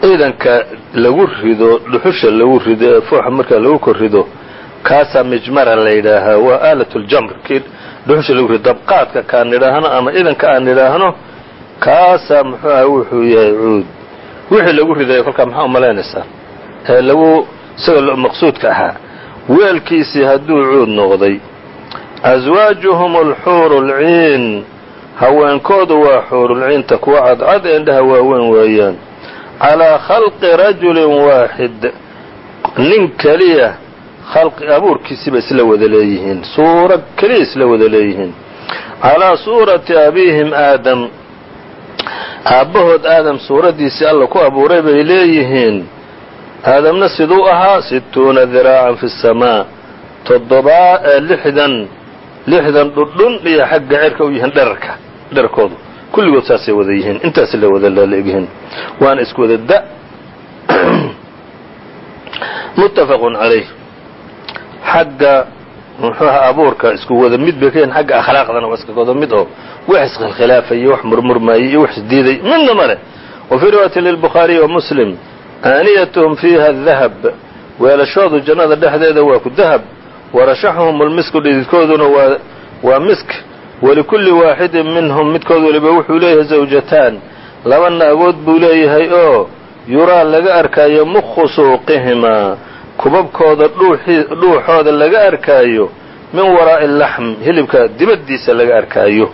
Ciidanka lagu rido dhuxusha lagu rido ee fooxa markaa lagu kor rido kaasaa mijmara la yidhaahaa waa aalat ljamr kii dhuxusha lagu dabqaadka kaan nidhaahno ama idanka aan nidhaahno kaasaa muxuu aha wuxuu yahay cuud. Wixii lagu ridayo kolkaa maxaa umalaynaysaa ee lagu isagoo maqsuudka ahaa weelkiisii hadduu cuud noqday. Aswaajuhum alxuuru lciin haweenkoodu waa xuurulciinta kuwa cadcad ee indhaha waaweyn weeyaan. Calaa khalqi rajulin waaxid nin keliya khalqi abuurkiisiiba isla wada leeyihiin suuro keliya isla wada leeyihiin calaa suurati abiihim aadam aabbahood aadam suuraddiisii alla ku abuuray bay leeyihiin aadamna siduu ahaa sittuuna diraacan fi samaa toddobaa lixdan lixdan dhudhun iyo xagga cirka u yihiin dherarka dherarkoodu kulligood saasay wada yihiin intaas la wada laleegyihiin waana isku wada da muttafaqun calayh xagga muxuuha abuurka isku wada mid bay ka yihiin xagga akhlaaqdana waa iska wada mid oo wax iskhilkhilaafayey wax murmurmaayey iyo wax isdiiday midna ma leh. Wa fii riwaayati lilbukhaariyi wa muslim aaniyatuhum fiiha dahab weelashoodu jannada dhexdeeda waa ku dahab warashaxuhum lmisku dhididkooduna waa waa misk walikulli waaxidin minhum midkood waliba wuxuu leeyahay zawjataan laba naagood buu leeyahay oo yuraa laga arkaayo mukhu suuqihimaa kubabkooda dhuuxooda laga arkaayo min waraa'i laxm hilibka dibaddiisa laga arkaayo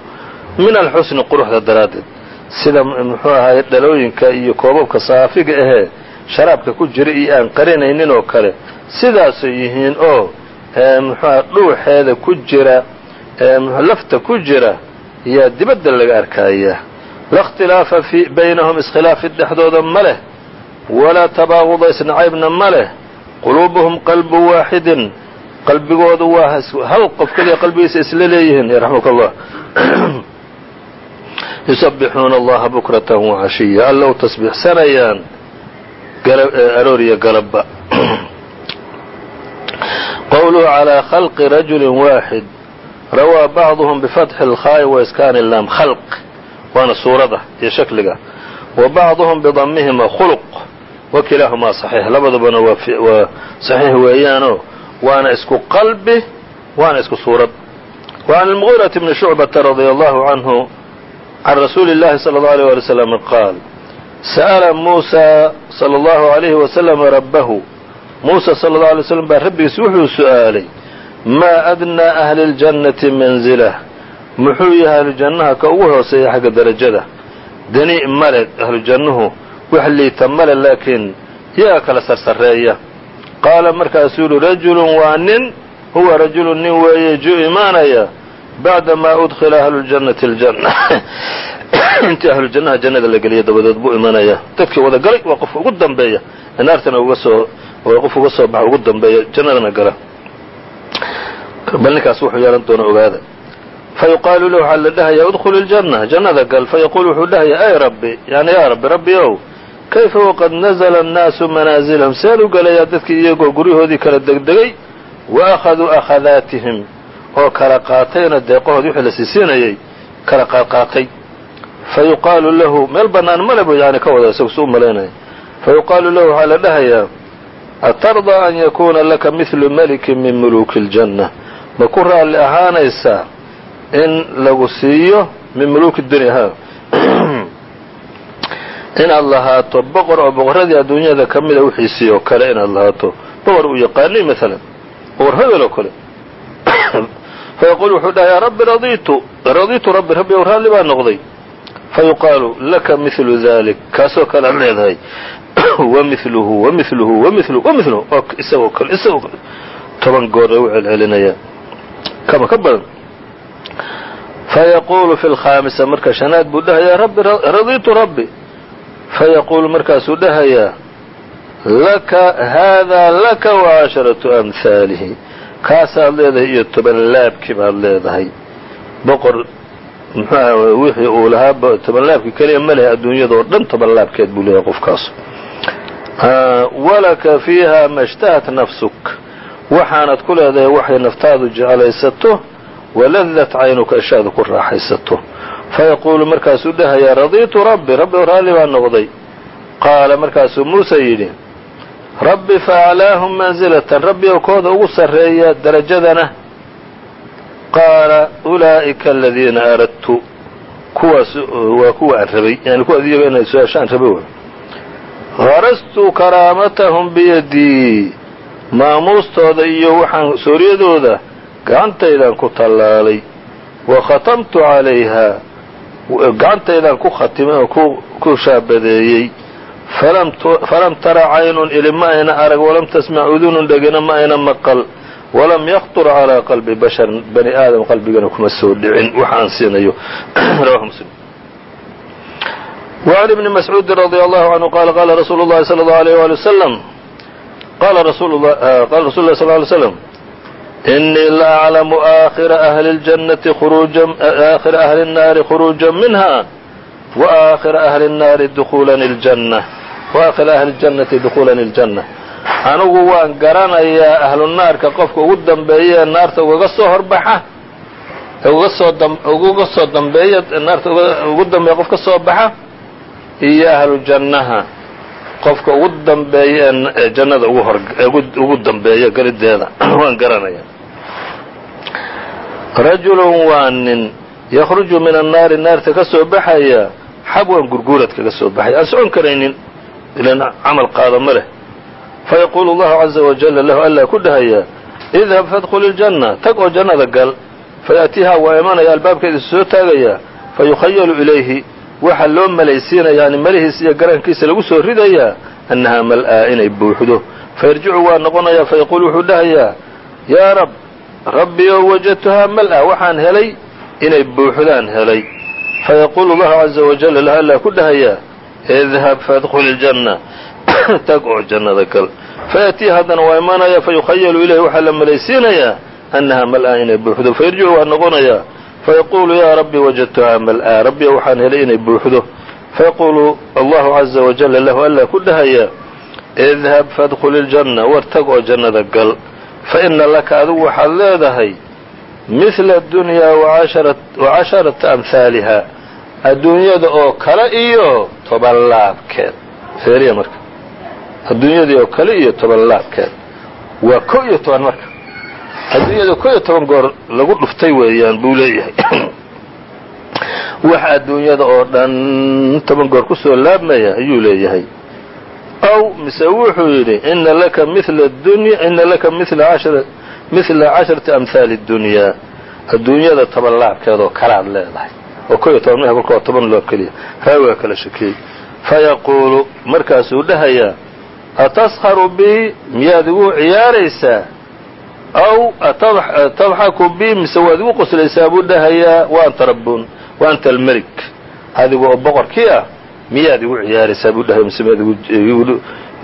min alxusni quruxda daraaddeed. Sida muxuu ahaay dhalooyinka iyo koobabka saafiga ahee sharaabka ku jira iyo aan qarinaynin oo kale sidaasay yihiin oo muxuuha dhuuxeeda ku jira lafta ku jira yaa dibadda laga arkaaya. La اkhtilaafa baynahum iskhilaafi dhexdooda ma leh walaa tabaaguda isnacaybna ma leh quluubuhum qalbu waaxidin qalbigoodu waa hal qof keliya qalbigiisa isla leeyihiin yarxamka allah yusabbixuuna allaha bukratan wacashiya alla u tasbiixsanayaan aroor iyo galabba. Qowluhu calىa khalqi rajuli waaxid rawaa bacduhum bifatxi اlkhaa'i waiskaani laam khalq waana suurada iyo shakliga. Wa bacduhum bidamihima khuluq wa kilaahumaa saxiix labadubana waa saxiix weeyaanoo waana isku qalbi waana isku suurad wa can almugiirati bni shucbata radia allahu canhu can rasuuli اllahi salى اllahu alيه wali slm qaal sa'ala muusa salى اllahu عalayhi waslm rabbahu muusa sala اlه alay slm baa rabbigiis wuxuu su'aalay maa adnaa ahli اljannati manzilah muxuu yahay ahlujannaha ka ugu hooseeya xagga derajada dani male ahlujannuhu wax liita male laakiin yaa kala sarsareeya qaala markaasuu yihi rajulun waa nin huwa rajulun nin weeye ju imaanaya bacda maa udkhila ahlu ljannati aljanna intii ahlujannaha jannada la geliya dabadeed buu imanaya dadkii wada waa qofka ugu dambeeya ee naartana uga soo qof uga soo baxa ugu dambeeya jannadana gala bal ninkaas wuxuu yeelan doona ogaada fayuqaalu lahu waxaa la dhahaya udkhul iljanna jannada gal fayaqul wuxuu dhahaya ay rabbi yani yaa rabbi rabbi ow kayfa waqad nazla annaasu manaasilahum seen u gelayaa dadkii iyagoo guryahoodii kala degdegay wa akhaduu akhadaatihim oo kala qaatayna deeqahood wixii la siisiinayay kala qaadqaatay fayuqaalu lahu meel bannaan male bu yani ka wada isagu su u malaynaya fayuqaalu lahu waxaa la dhahayaa atardaa an yakuuna laka midlu melikin min muluuki اljanna ma ku raalli ahaanaysaa in lagu siiyo min muluuki dunya ha inaad lahaato boqor oo boqorradii adduunyada ka mida wixiisii oo kale inaad lahaato. Boqor uu yaqaanay maalan boqor hebel oo kale. Fayaquul wuxuu dhahayaa rabbi radiitu radiitu rabbi rabbi ow raalli baa noqday. Fayuqaalu laka midlu dalik kaasoo kale ad leedahay wamiluhu wamiluhu wamiluhu wamiluhu isagoo kale isagoo kale. Toban goor u celcelinaya. Kama ka badan. Fayaquulu fi lkhaamisa marka shanaad buu dhahayaa rabbi radiitu rabbi fayaquulu markaasuu dhahayaa laka haadaa laka wacasharatu amhaalihi kaasaad leedahay iyo toban laabkii baad leedahay boqor muxuuha wixii uu lahaa toban laabkii keliya ma lehay adduunyadoo dhan toban laabkeed buu leeyahay qofkaas walaka fiiha ma shtahat nafsuk waxaanad ku leedahay waxay naftaadu jeclaysato waladat caynuka ishaadu ku raaxaysato fayaquulu markaasuu dhahayaa radiitu rabbi rabbi raalli baa noqday qaala markaasuu muuse yidhi rabbi faaclaahum mansilatan rabbi oo kooda ugu sarreeya darajadana qaala ulaa'ika aladiina aradtu kuwaas waa kuwa aan rabay yani kuwaad iyaga inay su'aasha aan rabay way harastu karaamatahum biyadii maamuustooda iyo waxaan sooryadooda gacantaydaan ku tallaalay wa khatamtu calayhaa gacantaydaan ku khatimay oo ku shaabadeeyey falam tara caynun ili ma ayna arag walam tasmac udunun dhegina ma ayna maqal walam yaktur calىa qalbi bashar bani aadam qalbigana kuma soo dhicin waxa aan siinayo rawahu muslim وعn بن مسعوudi رضي الله عنه qال qala رsuل الlahi صلى الله عليه وaلي وسلم qala رsul الlahi صلى اه عليه وسلم إنii laأعلم آkhira أهli الجنةi آkhira أهli الناari خروجا minها وآkhira أهli الناari dخuلا الجنة وآkhira أهli الجنةi dخuلا الجنة anigu waan garanayaa ahlu naarka qofka ugu dambeeya ee naarta ugaga soo horbaxa ugaga soo dambeeya naarta ugu dambeeya qof ka soo baxa iyo ahlu jannaha qofka ugu dambeeya ee jannada ugu dambeeya gelideeda waan garanaya. Rajulun waa nin yakhruju min annaari naarta ka soo baxaya xabwan gurguurad kaga soo baxaya aan socon karaynin ilan camal qaada ma leh. Fayaquulu allahu caza wajala lahu alla ku dhahayaa idhab fadkhul iljanna tag oo jannada gal. Fayaatiiha waa imanaya albaabkeediisa soo taagayaa fayukhayalu ilayhi waxa loo malaysiinaya yani malihiisa iyo garankiisa lagu soo ridayaa annahaa mal-aa inay buuxdo. Fayarjicu waa noqonayaa fayaquul wuxuu dhahayaa yaa rab rabbi oo wajadtuhaa mal-a waxaan helay inay buuxdaan helay. Fayaquulu allahu caza wajalla lah allaa ku dhahayaa idhab faadkhul iljanna tag oo jannada gal. Fayatii haddana waa imanaya fayukhayalu ilayhi waxaa la malaysiinayaa annahaa mal-a inay buuxdo. Fayarjicu waa noqonayaa fayaquulu yaa rabbi wajadtuhaa mal-a rabbiyo waxaan helay inay buuxdo fayaquulu allahu caza wajalla lahu allaa ku dhahayaa idhab faadkhul iljanna war tag oo jannada gal fa ina laka adigu waxaad leedahay mihla adunyaa wacasharata amhaaliha adduunyada oo kale iyo toban laabkeed feeriya marka adduunyadii oo kale iyo toban laabkeed waa ko iyo toban marka adduunyada ko iyo toban goor lagu dhuftay weeyaan buu leeyahay. Wax adduunyada oo dhan toban goor ku soo laabmaya ayuu leeyahay. Aw mise wuxuu yidhi ina laka mila dunya ina laka mila ashara mila casharati amhaali اdunyaa adduunyada toban laabkeed oo kalaad leedahay oo ko iyo toban mh kolka toban loob keliya raawiga kala shakiyey. Fayaquulu markaasuu dhahayaa ataskharu bi miyaad igu ciyaaraysaa aw tadxaku bi mise waad igu qoslaysaa buu dhahayaa wa anta rabbun wa anta almelik adigu oo boqorkii ah miyaad igu ciyaaraysaa buu dhahaya mise miyaad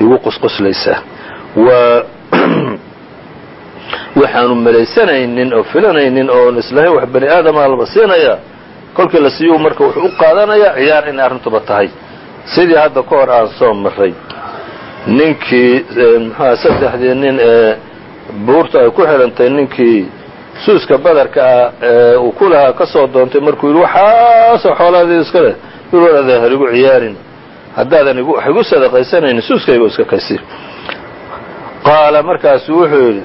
igu qosqoslaysaa waxaanu malaysanaynin oo filanaynin oon islahayn wax bani aadamaa laba siinaya kolkii la siiyu marka wuxuu u qaadanayaa ciyaar inay arrintuba tahay sidii hadda ka hor aan soo maray ninkii mxuha saddexdii nin ee buurta ay ku xidhantay ninkii suuska badarka ah ee uu ku lahaa ka doontay markuu yidhi waxaasoo xoolaadii iska leh yurwadaada haligu ciyaarin. Haddaadan wax igu sadaqaysanaynin suuskayga iska kaysi qaala markaasu wuxuu yidhi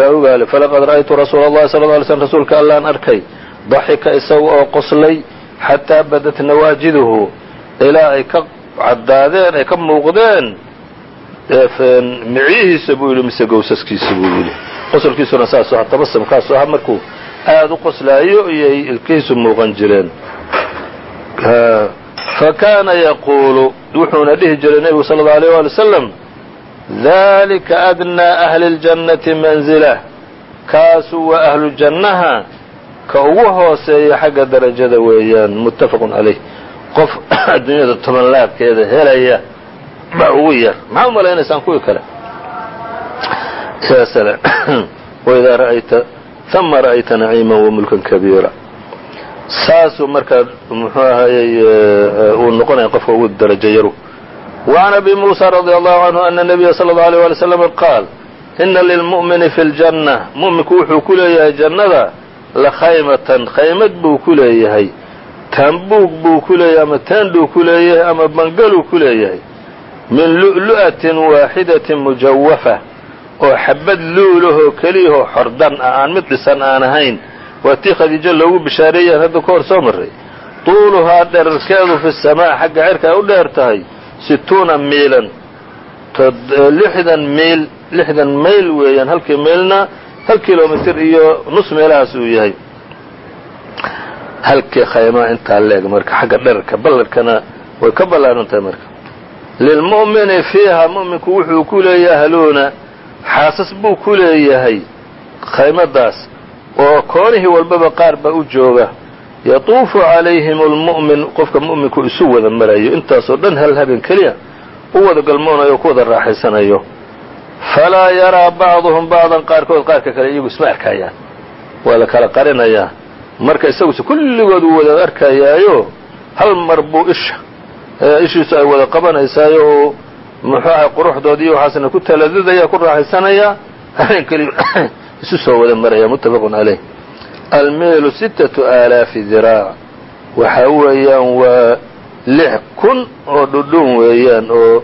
raawigaale falaqad ra'aytu rasuula allahi sala lla alay slm rasuulka allaan arkay daxika isaga oo qoslay xataa badat nawaajiduhu ilaa ay ka caddaadeen ay ka muuqdeen micyihiisa buu yidhi mise gowsaskiisa buu yidhi? Qosolkiisuna saasoo ha tabasamkaasu aha markuu aad u qoslaayo iyay ilkihiisu muuqan jireen. Fa kaana yaquulu wuxuuna dhihi jiray nebigu sala allau alيyh waali wasalam dalika adnaa ahli اljannati manzila. Kaasu waa ahlu jannaha ka ugu hooseeya xagga darajada weeyaan muttafaqun calayh qof adduunyada toban laabkeeda helaya baa ugu yar. Maxaa u malaynaysaan kuwii kale? Waidaa ra'ayta uma ra'ayta naciima wamulkan kabiira. Saasuu markaa muxuu ahaayey uu noqonaya qofka ugu darajo yaru. Wacan abi muusa radia allahu canhu ana nabiya sala allau alay waali slam qaal ina lilmu'mini fi ljanna mu'minku wuxuu ku leeyahay jannada la khaymatan khaymad buu ku leeyahay. Taambuug buu ku leeyahay ama taanduu ku leeyahay min lu'lu'atin waaxidatin mujawafa oo xabad luulahoo keliyahoo xordan ah aan mid dhisan aan ahayn waa tii khadiijo loogu bishaareeyaan hadda ka hor soo maray tuuluhaa dherarkeedu fi samaa xagga cirka ay u dheer tahay situuna miilan. Lixdan miil lixdan mayl weeyaan halkii maylna hal kilomitr iyo nus meelahaas uu yahay. Halkii khaymaa intaa leeg marka xagga dherarka ballarkana way ka ballaaran tahay marka lilmu'mini fiiha mu'minku wuxuu ku leeyahay haluuna xaasas buu ku leeyahay khaymadaas oo koonihii walbaba qaar baa u jooga. yatuufu calayhim almu'min qofka mu'minku isu wada marayo intaasoo dhan hal habeen keliya u wada galmoonayo o ku wada raaxaysanayo. falaa yaraa bacduhum bacdan qaarkood qaarka kale iyagu isma arkayaan waa la kala qarinayaa marka isaguse kulligood uu wada arkayaayo hal mar buu isha ishiisu ay wada qabanaysaayo oo muxuu ahay quruxdoodii waxaasna ku taladudaya ku raaxaysanayaa habeen keliya isu soo wada maraya muttafaqun caleyh almiilu sittatu aalaafi diraac waxa weeyaan waa lix kun oo dhudhuun weeyaan oo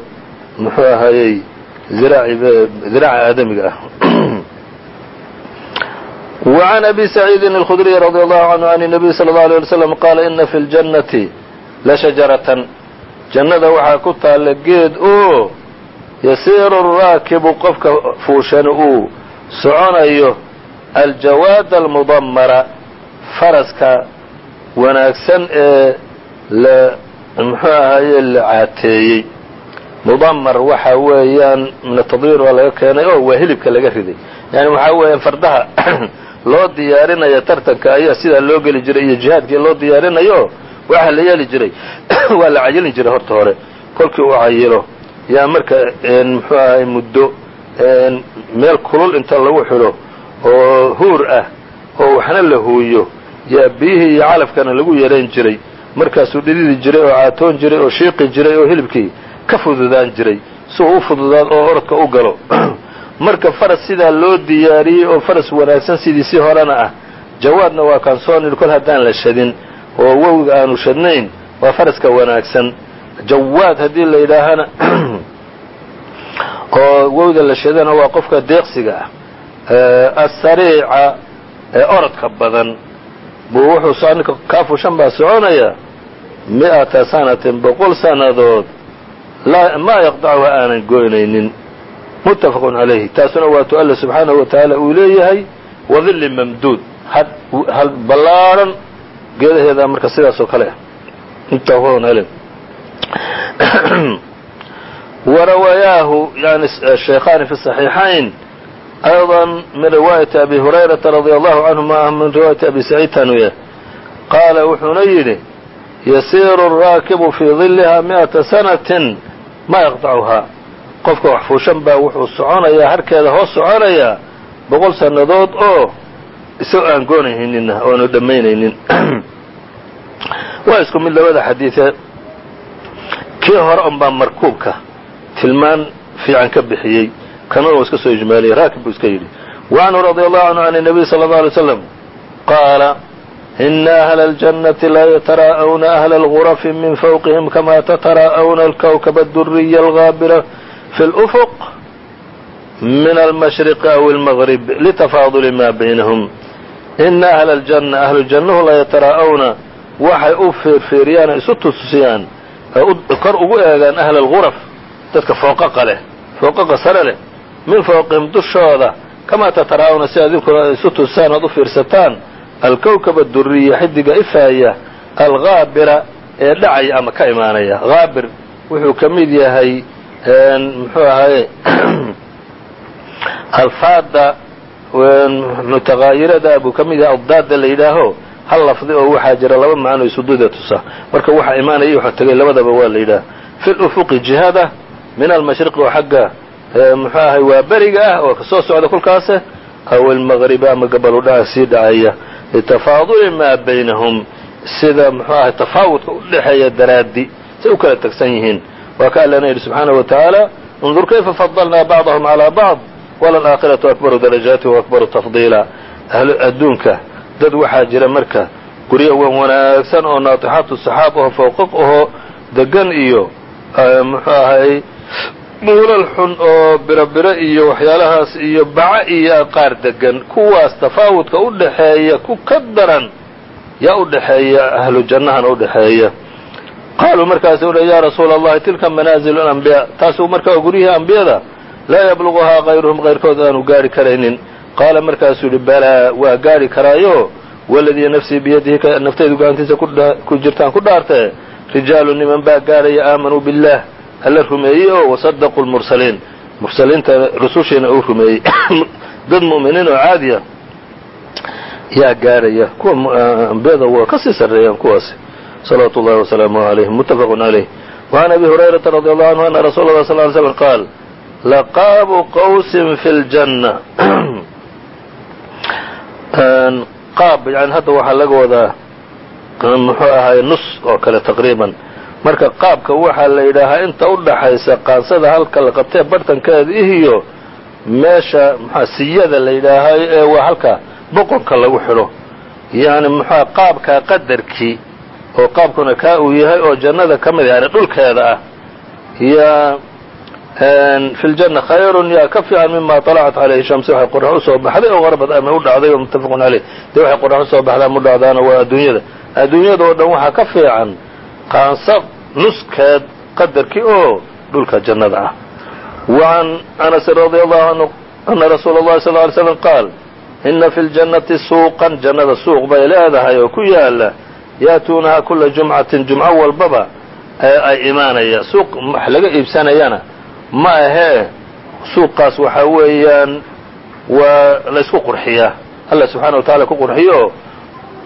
muxuu ahayey diraaca aadamiga ah وعn أbي سعيidi الخdري رضي الله عنه عن النبي صلى الله عليه وسلم qاala إna في الجنة لشhaجaرة jannada waxaa ku taalla geed oo yasiiru الraakibu qofka fuushani uu soconayo aljawaad almudamara faraska wanaagsan ee la muxuu ahaye la caateeyey. Mudamar waxa weeyaan min atadyiir waa laga keenay oo waa hilibka laga riday. Yani waxaa weeyaan fardaha loo diyaarinayo tartanka ayaa sidaa loo geli jiray iyo jihaadkii loo diyaarinayo waxaa la yeeli jiray waa la cayilin jiray horta hore. Kolkii uu cayilo yaa marka muxuu ahay muddo meel kulul inta lagu xidho oo huur ah oo waxna la huuyo yaa biyihii iyo calafkana lagu yarayn jiray. Markaasuu dhididi jiray oo caatoon jiray oo shiiqi jiray oo hilibkii ka fududaan jiray si uu u fududaad oo orodka u galo. Marka faras sidaa loo diyaariyey oo faras wanaagsan sidiisii horena ah jawaadna waa kaan soo nidhi kol haddaan la shadin oo wowga aanu shadnayn waa faraska wanaagsan. Jawaad haddii la yidhaahana oo wowda la shadana waa qofka deeqsiga ah. Asariica ee orodka badan. Buu wuxuu ninka kaafushan baa soconaya mi'ata sanatin boqol sannadood maa yaqdacuha aanan goynaynin. Muttafaqun calayhi taasuna waatu alla subxaanahu wa tacaala uu leeyahay wadilli mamduud. Hal ballaadhan geedaheeda marka sidaas oo kale ah muttafaqun caleyh warawayaahu yani shaykhaani fi صaxiixayn ayضا min riwaayaةi abi hurayrata radي allahu canhu ma min riwaayati abi saciid tanuye qaala wuxuuna yidhi yasiiru الraakibu fii ظiliha miئata sanaةi ma yaqطacuhaa qofka wax fuushan baa wuxuu soconayaa harkeeda hoos soconayaa boqol sannadood oo isagoo aan goonayninna oanu dhammaynaynin waa isku mid labada xadiiثe kii hore un baa markuubka tilmaan fiican ka bixiyey kanuna uu iska soo ijmaaliyey raakib buu iska yidhi وعنه رضي الله عنه عن النبي صلى الله عليه وسلم قال إن أهل الجنة لا يتراءون أهل الغرف من فوقهم كما تتراءون الكوكب الدري الغابر في الأفق من المشرق أو المغرب لتفاضل ما بينهم ina ahla aljanna ahlu jannahu layatara'awna waxay u fiirfiiriyaan isu tusiyaan ee kor ugu eegaan ahla alguraf dadka fooqaqa leh fooqaqa sare leh min fooqihim dushooda kamaa tataraa'awna si adinkuna isu tusaan oad u fiirsataan alkowkaba duriya xidiga ifaaya alghaabira ee dhacaya ama ka imaanaya haabir wuxuu ka mid yahay muxuu ahaye alfaada mutaqaayirada buu ka mid yahay awdaadda la yidhaaho hal lafdi oo waxaa jira laba macno isududa tusa. Marka waxaa imaanaya wuxuu tegay labadaba waa la yidhaha. Fi lufuqi jihada min almashriqi oo xagga muxuu ahay waa beriga ah oo ka soo socda kolkaase aw almaqribi ama gabalu dhaca sii dhacaya. Litafaaduli maa baynahum sida muxuu ahay tafaawudka u dhexeeya say u kala tegsan yihiin. Waa ka allana yidhi subxaanahu wa tacaala undur kayfa fadalnaa bacdahum calaa bacd walalaakhiraةu akbaru darajaati waakbaru tafdiila. Adduunka dad waxaa jira marka guryo wan wanaagsan oo naatixaatu saxaab aho fowqaq ahoo degan iyo muxuu ahay muulal xun oo birobiro iyo waxyaalahaas iyo baca iyo qaar degan. Kuwaas tafaawudka u dhaxeeya ku ka daran yaa u dhexeeya ahlu jannahana u dhexeeya qaaluu markaasu yaa rasuula allahi tilka manaazilu alambiyaa taasuu markaa guryihii ambiyada laa yabluguhaa kayruhum kayrkood aanu gaari karaynin. Qaala markaasuu yidhi balaa waa gaari karaayo. Waladii nafsii biyadihi naftaydu gacantiisa ku jirtaan ku dhaartee rijaalu niman baa gaadhaya aamanuu biاllah alla rumeeyey oo wasadaquu lmursaliin mursaliinta rusushiina uu rumeeyey. Dad mu'miniin oo caadiya yaa gaadhaya kuwa ambiyada waa ka sii sarreeyaan kuwaasi. Salawaatu ullahi wasalaamuhu alayhim muttafaqun calayh wacan abi hurayrata radi allahu canhu ana rasuula allah sal ly slam qaal laqaabu qawsin fi ljanna qaab yani hadda waxaa laga wadaa muxuu ahaay nus oo kale taqriiban marka qaabka waxaa la yidhaahaa inta u dhaxaysa qaansada halka la qabtee bartankeeda ihiyo meesha mxua siyada la yidhaahayo ee waa halka boqonka lagu xidho yani muxua qaabkaa qadarkii oo qaabkuna kaa uu yahay oo jannada ka mid yani dhulkeeda ah fi ljanna khayrun yaa ka fiican mima طalacat calayhi shamsi waxay qorax u soo baxday oo qarbad ama u oo muttafaqun caleyh dee waxay qorax u soo baxdaan waa adduunyada. Adduunyada oo dhan waxaa ka fiican qaansa nuskeed qadarkii oo dhulka jannada ah. Wacan anasin radia allahu canhu ana rasuula اllahi sal lay slam qaal ina fi ljannati suuqan. Jannada suuq bay leedahay oo ku yaalla yaatuunahaa kula jumcatin jumco walbaba ee ay imaanaya suuq wax laga iibsanayana ma ahee suuqaas waxaa weeyaan waa laysku qurxiyaa alla subxaana wa taala ku qurxiyo.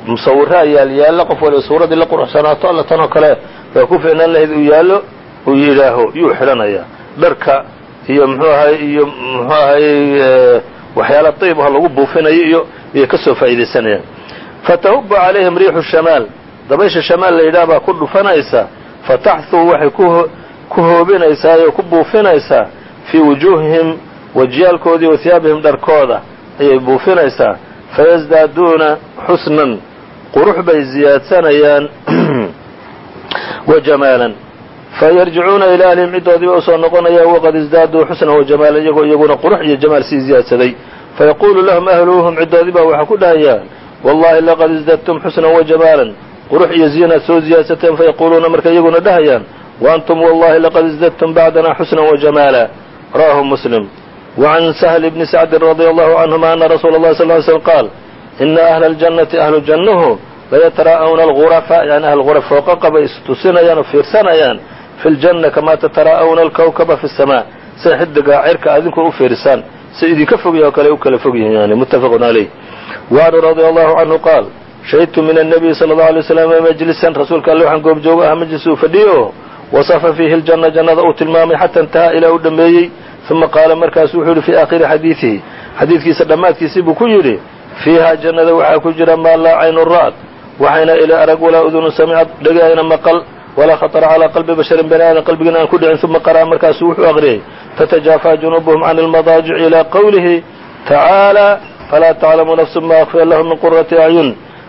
Musawiraha yaalyaalla qof waliba suuraddii la quruxsanaato alla tanoo kale waa ku ficnaan lahayd uu yaallo uu yidhaaho yuu xidhanayaa dharka iyo mxuu ahay iyo mxuu ahay waxyaala dayb ah lagu buufinayo iyo iyay ka soo fatahubu calayhim riixu shamaal. Dabaysha shamaal la yidhaah baa ku dhufanaysa. Fataxthuu waxay ku hoobinaysaa oo ku buufinaysaa fii wujuuhihim wajiyaalkoodii wa hiyaabihim dharkooda ayay buufinaysaa. Fayasdaaduuna xusnan qurux bay ziyaadsanayaan wa jamaalan. Fayarjicuuna ilaa ahlihim ciddoodii ba u soo noqonayaan waqad isdaaduu xusnan wa jamaalan iyagoo iyaguna qurux iyo jamaal sii ziyaadsaday. Fayaquulu lahum ahluuhum ciddoodii baa waxaa ku dhahayaa wallahi laqad isdadtum xusnan wa jamaalan. Qurux iyo ziyanaad soo ziyaadsateen fayaquuluuna marka iyaguna dhahayaan waantum wallahi laqad isdadtum bacdana xusnan wa jamaala rawahu muslim وعn سهل بن سعد رضي الله عنهma أن رsuل الله صل ل سلم qاal إna أهل الجنة أهlu جنhu layتراءوna الغرفa yani أهل غرف fooqaqa bay istusinayaan oo fiirsanayaan في الجنة kama تتراءوna الكوكبa في السماء siday xidiga cirka adinku u fiirsaan si idinka fogya oo kale u kala fog yihiin yani متفق عlيه وعنه رضي الله عنه qاal شhahidtu min النبي صلى الله عليه وسلم مجلسا rasuulka alle waxaan goobjoogo ah majlis uu fadhiyo wasafa fiihi aljanna jannada uu tilmaamay xata intahaa ilaa u dhammeeyey uma qaala markaasu wuxuu yidhi fii aakhiri xadiidihi xadiidkiisa dhammaadkiisii buu ku yidhi fiiha jannada waxaa ku jira maa laa caynun ra'ad waxayna ili arag walaa udunu samicad dhegi ayna maqal walaa khatara calaa qalbi basharin bani aadan qalbigiina aan ku dhicin uma qaraa markaasuu wuxuu aqriyey tatajaafaa junuubuhum can almadaajici ilaa qowlihi tacaala falaa taclamu nafsu maa akfiya lahu min qurati acyun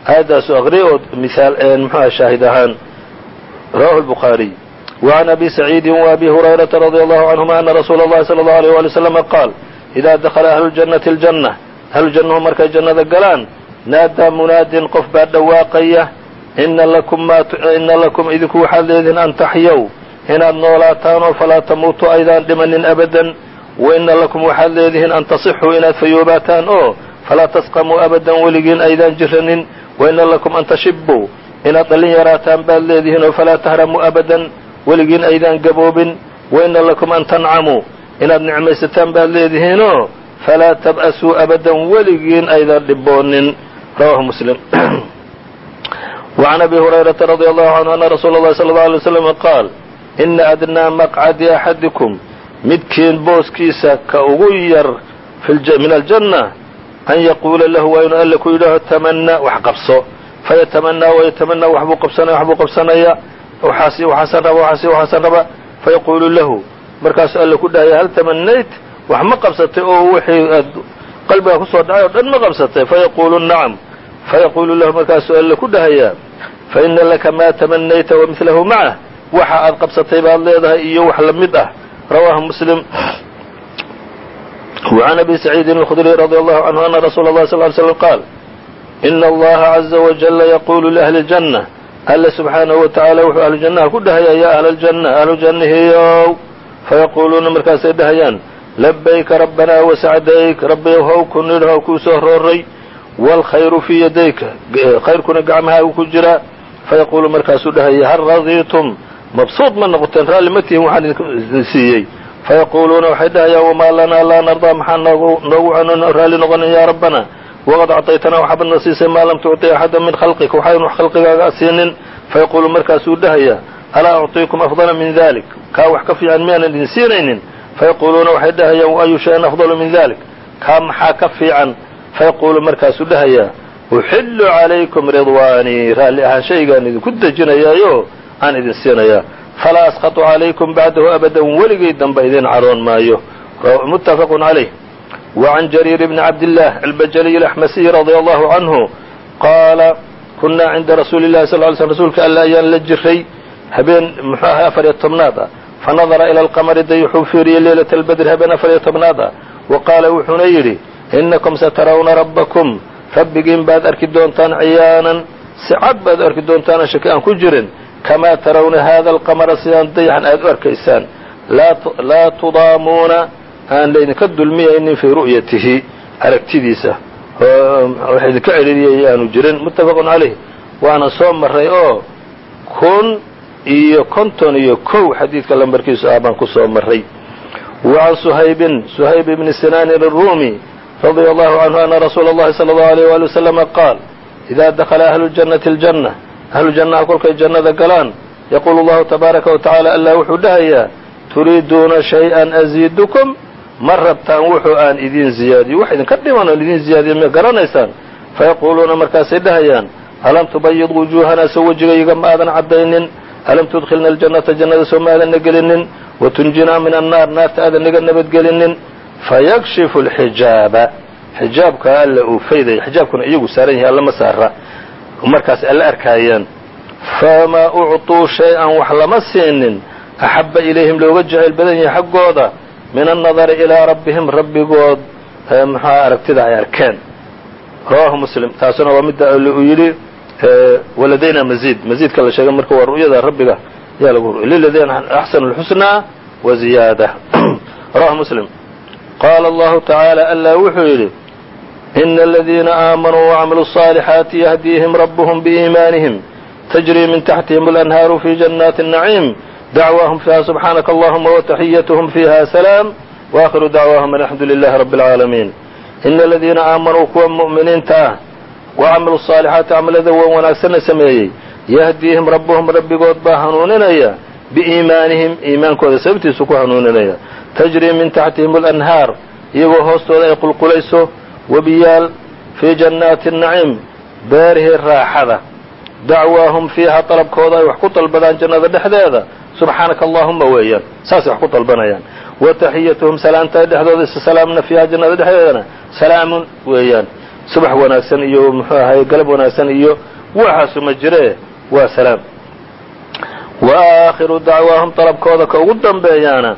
aayaddaasuu aqriyay oo miaal mxuha shaahid ahaan rawaahu lbukhaariy وعن أbي سعيid وأbي هريرة رضي الله عنهma أن رsuuل الlahi صلى الله عليه ولي وسلم qاal إida dakla أهlu الجنةi الجنة أهlu jannahu markay jannada galaan naadaa munaadin qof baa dhawaaqaya ina lakum idinku waxaad leedihin an taxyow inaad noolaataanoo falaa tamuutu aydaan dhimanin abadan waina lakum waxaad leedihiin an tasixuu inaad fayoobaataan oo falaa tasqamuu abadan weligiin aydaan jiranin waina lakum an tashibuu inaad dhallin yaraataan baad leedihiin oo falaa tahramuu abadan weligiin aydaan gaboobin waina lakum an tancamuu inaad nicmaysataan baad leedihiinoo falaa tab'asuu abadan weligiin aydaan dhiboonin rawahu muslim وعn abi هurayرaةa radي الlه عanهu أna rasuula الlahi صلى الlه عليه وسلم qaal ina adnىa maqcadi أxadiكم midkiin booskiisa ka ugu yar min الجannة an yaquula lahu waa inuu alle ku yidhaaho tmnى wax qabso fayتmnىa وyتmnىa waxbuu qabsanaya waxbuu qabsanaya waxaas waxaasan raba waxaas waxaasan raba fayaquulu lahu markaasuu alle ku dhahaya hal tamanayt wax ma qabsatay oo wixii aad qalbiga kusoo dhacay oo dhan ma qabsatay fayaquulu nacam fayaquulu lahu markaasuu alle ku dhahayaa faina laka maa tamanayta wamidlahu macah waxa aad qabsatay baad leedahay iyo wax la mid ah rawaahu muslim وعn abi سacيidin الkhdري radي الlahu canهu ana rasuula الlahi صl ly slm qaal ina allaha عaزa wajala yaqulu لأhli الجنة alle subxaanahu wa tacaala wuxuu ahlu jannaha ku dhahayaa yaa ahla aljanna ahlu jannahiyow fayaquuluuna markaasay dhahayaan labayka rabbanaa wasacdayk rabbiyow how ku nidh how kuu soo rooray waalkhayru fii yadayka. Khayrkuna gacmahaagu ku jira fayaquulu markaasuu dhahaya hal radiitum mabsuud ma noqoteen raalli ma tihin waxaan idin siiyey. Fayaquuluuna waxay dhahayaan wamaa lanaa laa nardaa maxaa noogu raalli noqonin yaa rabbana waqad acطaytanaa waxaa badna siisay maa lam tuci axada min khalqik waxayn wax khalqigaaga siinin fayaquulu markaasuu dhahaya alaa ucطiikum afdala min dalik kaa wax ka fiican miyaanan idin siinaynin fayaquuluuna waxay dhahayaan waayu shayin afdalu min dalik kaa maxaa ka fiican fayaquulu markaasuu dhahayaa uxillu calaykum ridwaanii raalli ahaanshaygaan idinku dejinayaayo aan idin siinayaa falaa asqatu calaykum bacdahu abadan weligay danba idin caroon maayo muttafaqun calayh وعn جرير بن عبد الله البجلي الأحمسي رضي الله عنه qaala kunaa cinda rasuuli الlahi صل ly sl rsulka alla ayaan la jiray habeen muxuu ahay afar iyo tobnaad ah fanadara ilى اlqamri dayuxuu fiiriyey leylaة اlbedr habeen afar iyo tobnaad ah wa qaala wuxuuna yidhi inakum satarawna rabbakum rabbigiin baad arki doontaan ciyaanan si cad baad arki doontaan shaki aan ku jirin kamaa tarawna hada اlqamra sidaan dayaxan aad u arkaysaan laa tudaamuuna aan laydinka dulmiyaynin fii ru'yatihi aragtidiisa. Oo wax celiliyay aanu jirin muttafaqun calayh. Waana soo marray oo kun iyo konton iyo kow xadiidka lambarkiisu ah baan ku soo marray. Wacan suhaybin suhayb ibni sinaanin aruumi radia allahu canhu ana rasuula allahi sala allahu alayh waali wasalama qaal idaa dakhala ahlu ljannati aljanna ahlu jannaha kolkay jannada galaan yaquulu allahu tabaaraka wa tacala allah wuxuu dhahayaa turiiduuna shay-an ma rabtaan wuxuu aan idin ziyaadiyo? Wax idinka dhiman oon idin ziyaadiyo ma garanaysaan. Fayaquuluuna markaasay dhahayaan alam tubayid wujuuhana so wejigayga ma aadan caddaynin? Alam tudkhilna aljannata jannada soo ma aadanna gelinin? Watunjinaa min annaar naarta aadan naga nabadgelinin? Fayakshifu alxijaaba. Xijaabka alla uu faydaya xijaabkuna iyagu saaran yahay alla ma saara. Markaas alla arkaayaan famaa ucطuu shay-an wax lama siinin? Axabba ilayhim looga jeceyl badan yahay xaggooda min annadari ilaa rabbihim rabbigood muxua aragtida ay arkeen rawahu muslim taasuna waa midda alle uu yidhi waladayna maziid maziidka la sheegay marka waa ru'yada rabbiga yaa lagu ru liladiina axsanu اlxusnaa wa ziyaada rawahu muslim qaala allahu tacaala allah wuxuu yidhi ina aladiina aamanuu wacamiluu الصaalixaati yahdiihim rabbuhum biiimaanihim tajrii min taxtihim اlanhaaru fi jannaati الnaciim dacwaahum fiiha subxaanaka allahuma wataxiyatuhum fiiha salaam waakhiru dacwaahum an alxamdu lilahi rabbi اlcaalamiin ina aladiina aamanuu kuwa mu'miniinta ah wacamilu الصaalixaati camalada wan wanaagsanna sameeyey yahdiihim rabbuhum rabbigood baa hanuuninaya biiimaanihim iimaankooda sababtiisu ku hanuuninaya tajrii min taxtihim اlanhaar iyagoo hoostooda ay qulqulayso webiyaal fii jannaati الnaciim beerihii raaxada dacwaahum fiiha dalabkooda ay wax ku dalbadaan jannada dhexdeeda subxaanaka allahuma weeyaan saasay wax ku dalbanayaan. Wa taxiyatuhum salaamta dhexdooda isa salaamna fiiha jannada dhexdeedana. Salaamun weeyaan subax wanaagsan iyo muxuu ahay galab wanaagsan iyo waxaasu ma jiree waa salaam. Wa aakhiru dacwaahum dalabkooda ka ugu dambeeyaana.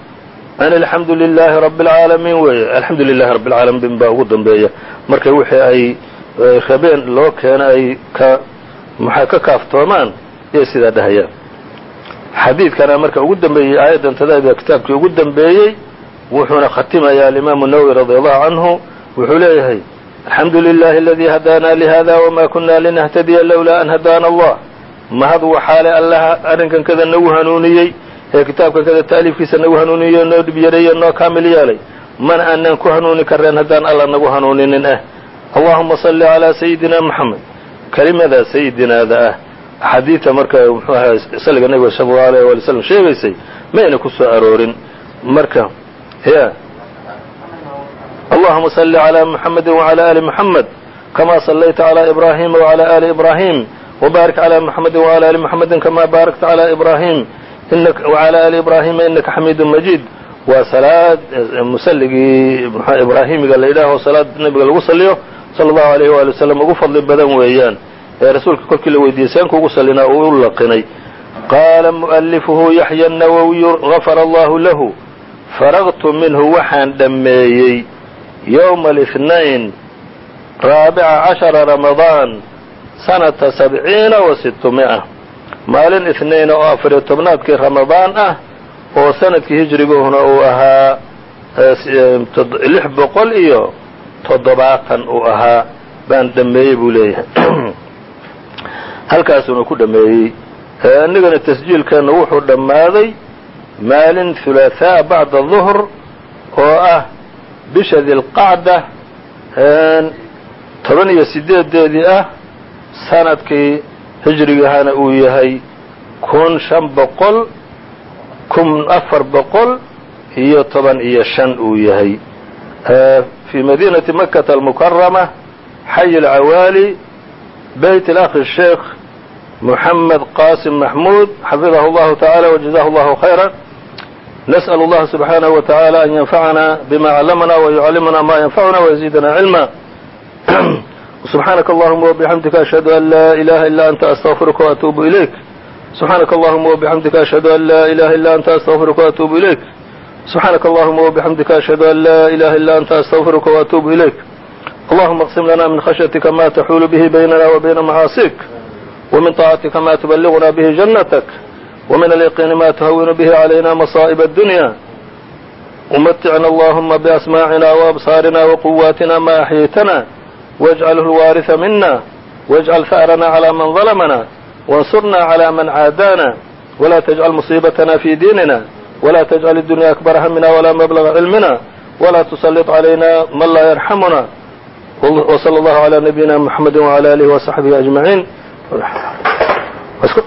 An alxamdu lilaahi rabbi اlcaalamiin weeye. Alxamdu lilahi rabbi اlcaalamiin baa ugu dambeeya. Markay wixii ay rabeen loo keeno ay ka maxay ka kaaftoomaan iyay sidaa dhahayaan xadiidkana marka ugu dambeeyey aayaddan tadaada kitaabkii ugu dambeeyey wuxuuna khatimayaa alimaamu nawowi radi allahu canhu wuxuu leeyahay alxamdu lilahi aladii hadaana lihada wma kuna linahtadiya lowlaa an hadaana allah mahad waxaale allaha arrinkan kada nagu hanuuniyey ee kitaabkan kada ta'liifkiisa nagu hanuuniyey noo dhib yareeye noo kaamil yeelay mana aanaan ku hanuuni kareen haddaan alla nagu hanuuninin ah. Allahuma salli calaa sayidina moxamed kelimadaa sayidinaada ah axaadiidta marka muxuu ahay saliga nebiga sala allahu alayh wali slam sheegaysay mayna ku soo aroorin. Marka ya. Allahuma salli calaa muxamedi wacala ali muxamed kama sallayta calaa ibraahima wacala ali ibraahim wbaarik calaa muxamedi wacala ali muxamedi kama baarakta calaa ibraahim wacala ali ibraahima inaka xamiidun majiid waa salaad musalligii ibraahimiga la yidhaaho salaad nebiga lagu saliyo sala allahu alayh waali wasalam ugu fadli badan weeyaan ee rasuulka kolkii la weydiiyey seen kuugu sallinaa uu u laqinay qaala mu'alifuhu yaxya nawowiyu gafara allahu lahu faragtu minhu waxaan dhammeeyey yowma alihnayn raabica cashara ramadaan sanata sabciina wa sitmi'a maalin ihnayn oo afariyo tobnaadkii ramadaan ah oo sannadkii hijriguhuna uu ahaa lix boqol iyo toddobaatan uu ahaa baan dhammeeyey buu leeyahay halkaasuuna ku dhameeyey. Innagana tasjiilkeenna wuxuu dhammaaday maalin hulaahaa bacda duhr oo ah bisha dilqacda toban iyo sideedeedii ah sannadkii hijrigahana uu yahay kun shan boqol kun afar boqol iyo toban iyo shan uu yahay. Fii madiinati makata almukarama xay alcawaali bayt alakhi sheekh محمد قاسم محمود حفظه الله تعالى وجزاه الله خيرا نسأل الله سبحانه وتعالى أن ينفعنا بما علمنا ويعلمنا ما ينفعنا ويزيدنا علما سبحانك اللهم وبحمدك أشهد أن لا إله إلا أنت أستغفرك وأتوب إليك سبحانك اللهم وبحمدك أشهد أن لا إله إلا أنت أستغفرك وأتوب إليك سبحانك اللهم وبحمدك أشهد أن لا إله إلا أنت أستغفرك وأتوب إليك اللهم اقسم لنا من خشيتك ما تحول به بيننا وبين معاصيك ومن طاعتك ما تبلغنا به جنتك ومن اليقين ما تهون به علينا مصائب الدنيا ومتعنا اللهم بأسماعنا وأبصارنا وقواتنا ما أحييتنا واجعله الوارث منا واجعل ثأرنا على من ظلمنا وانصرنا على من عاadانا ولا تجعل مصيبتنا في ديننا ولا تجعل الدنيا أكبر همنا ولا مبلغ علمنا ولا تسلط علينا من لا يرحمنا وصلى الله على نبينا محمد وعلى آله وصحبه أجمعين isku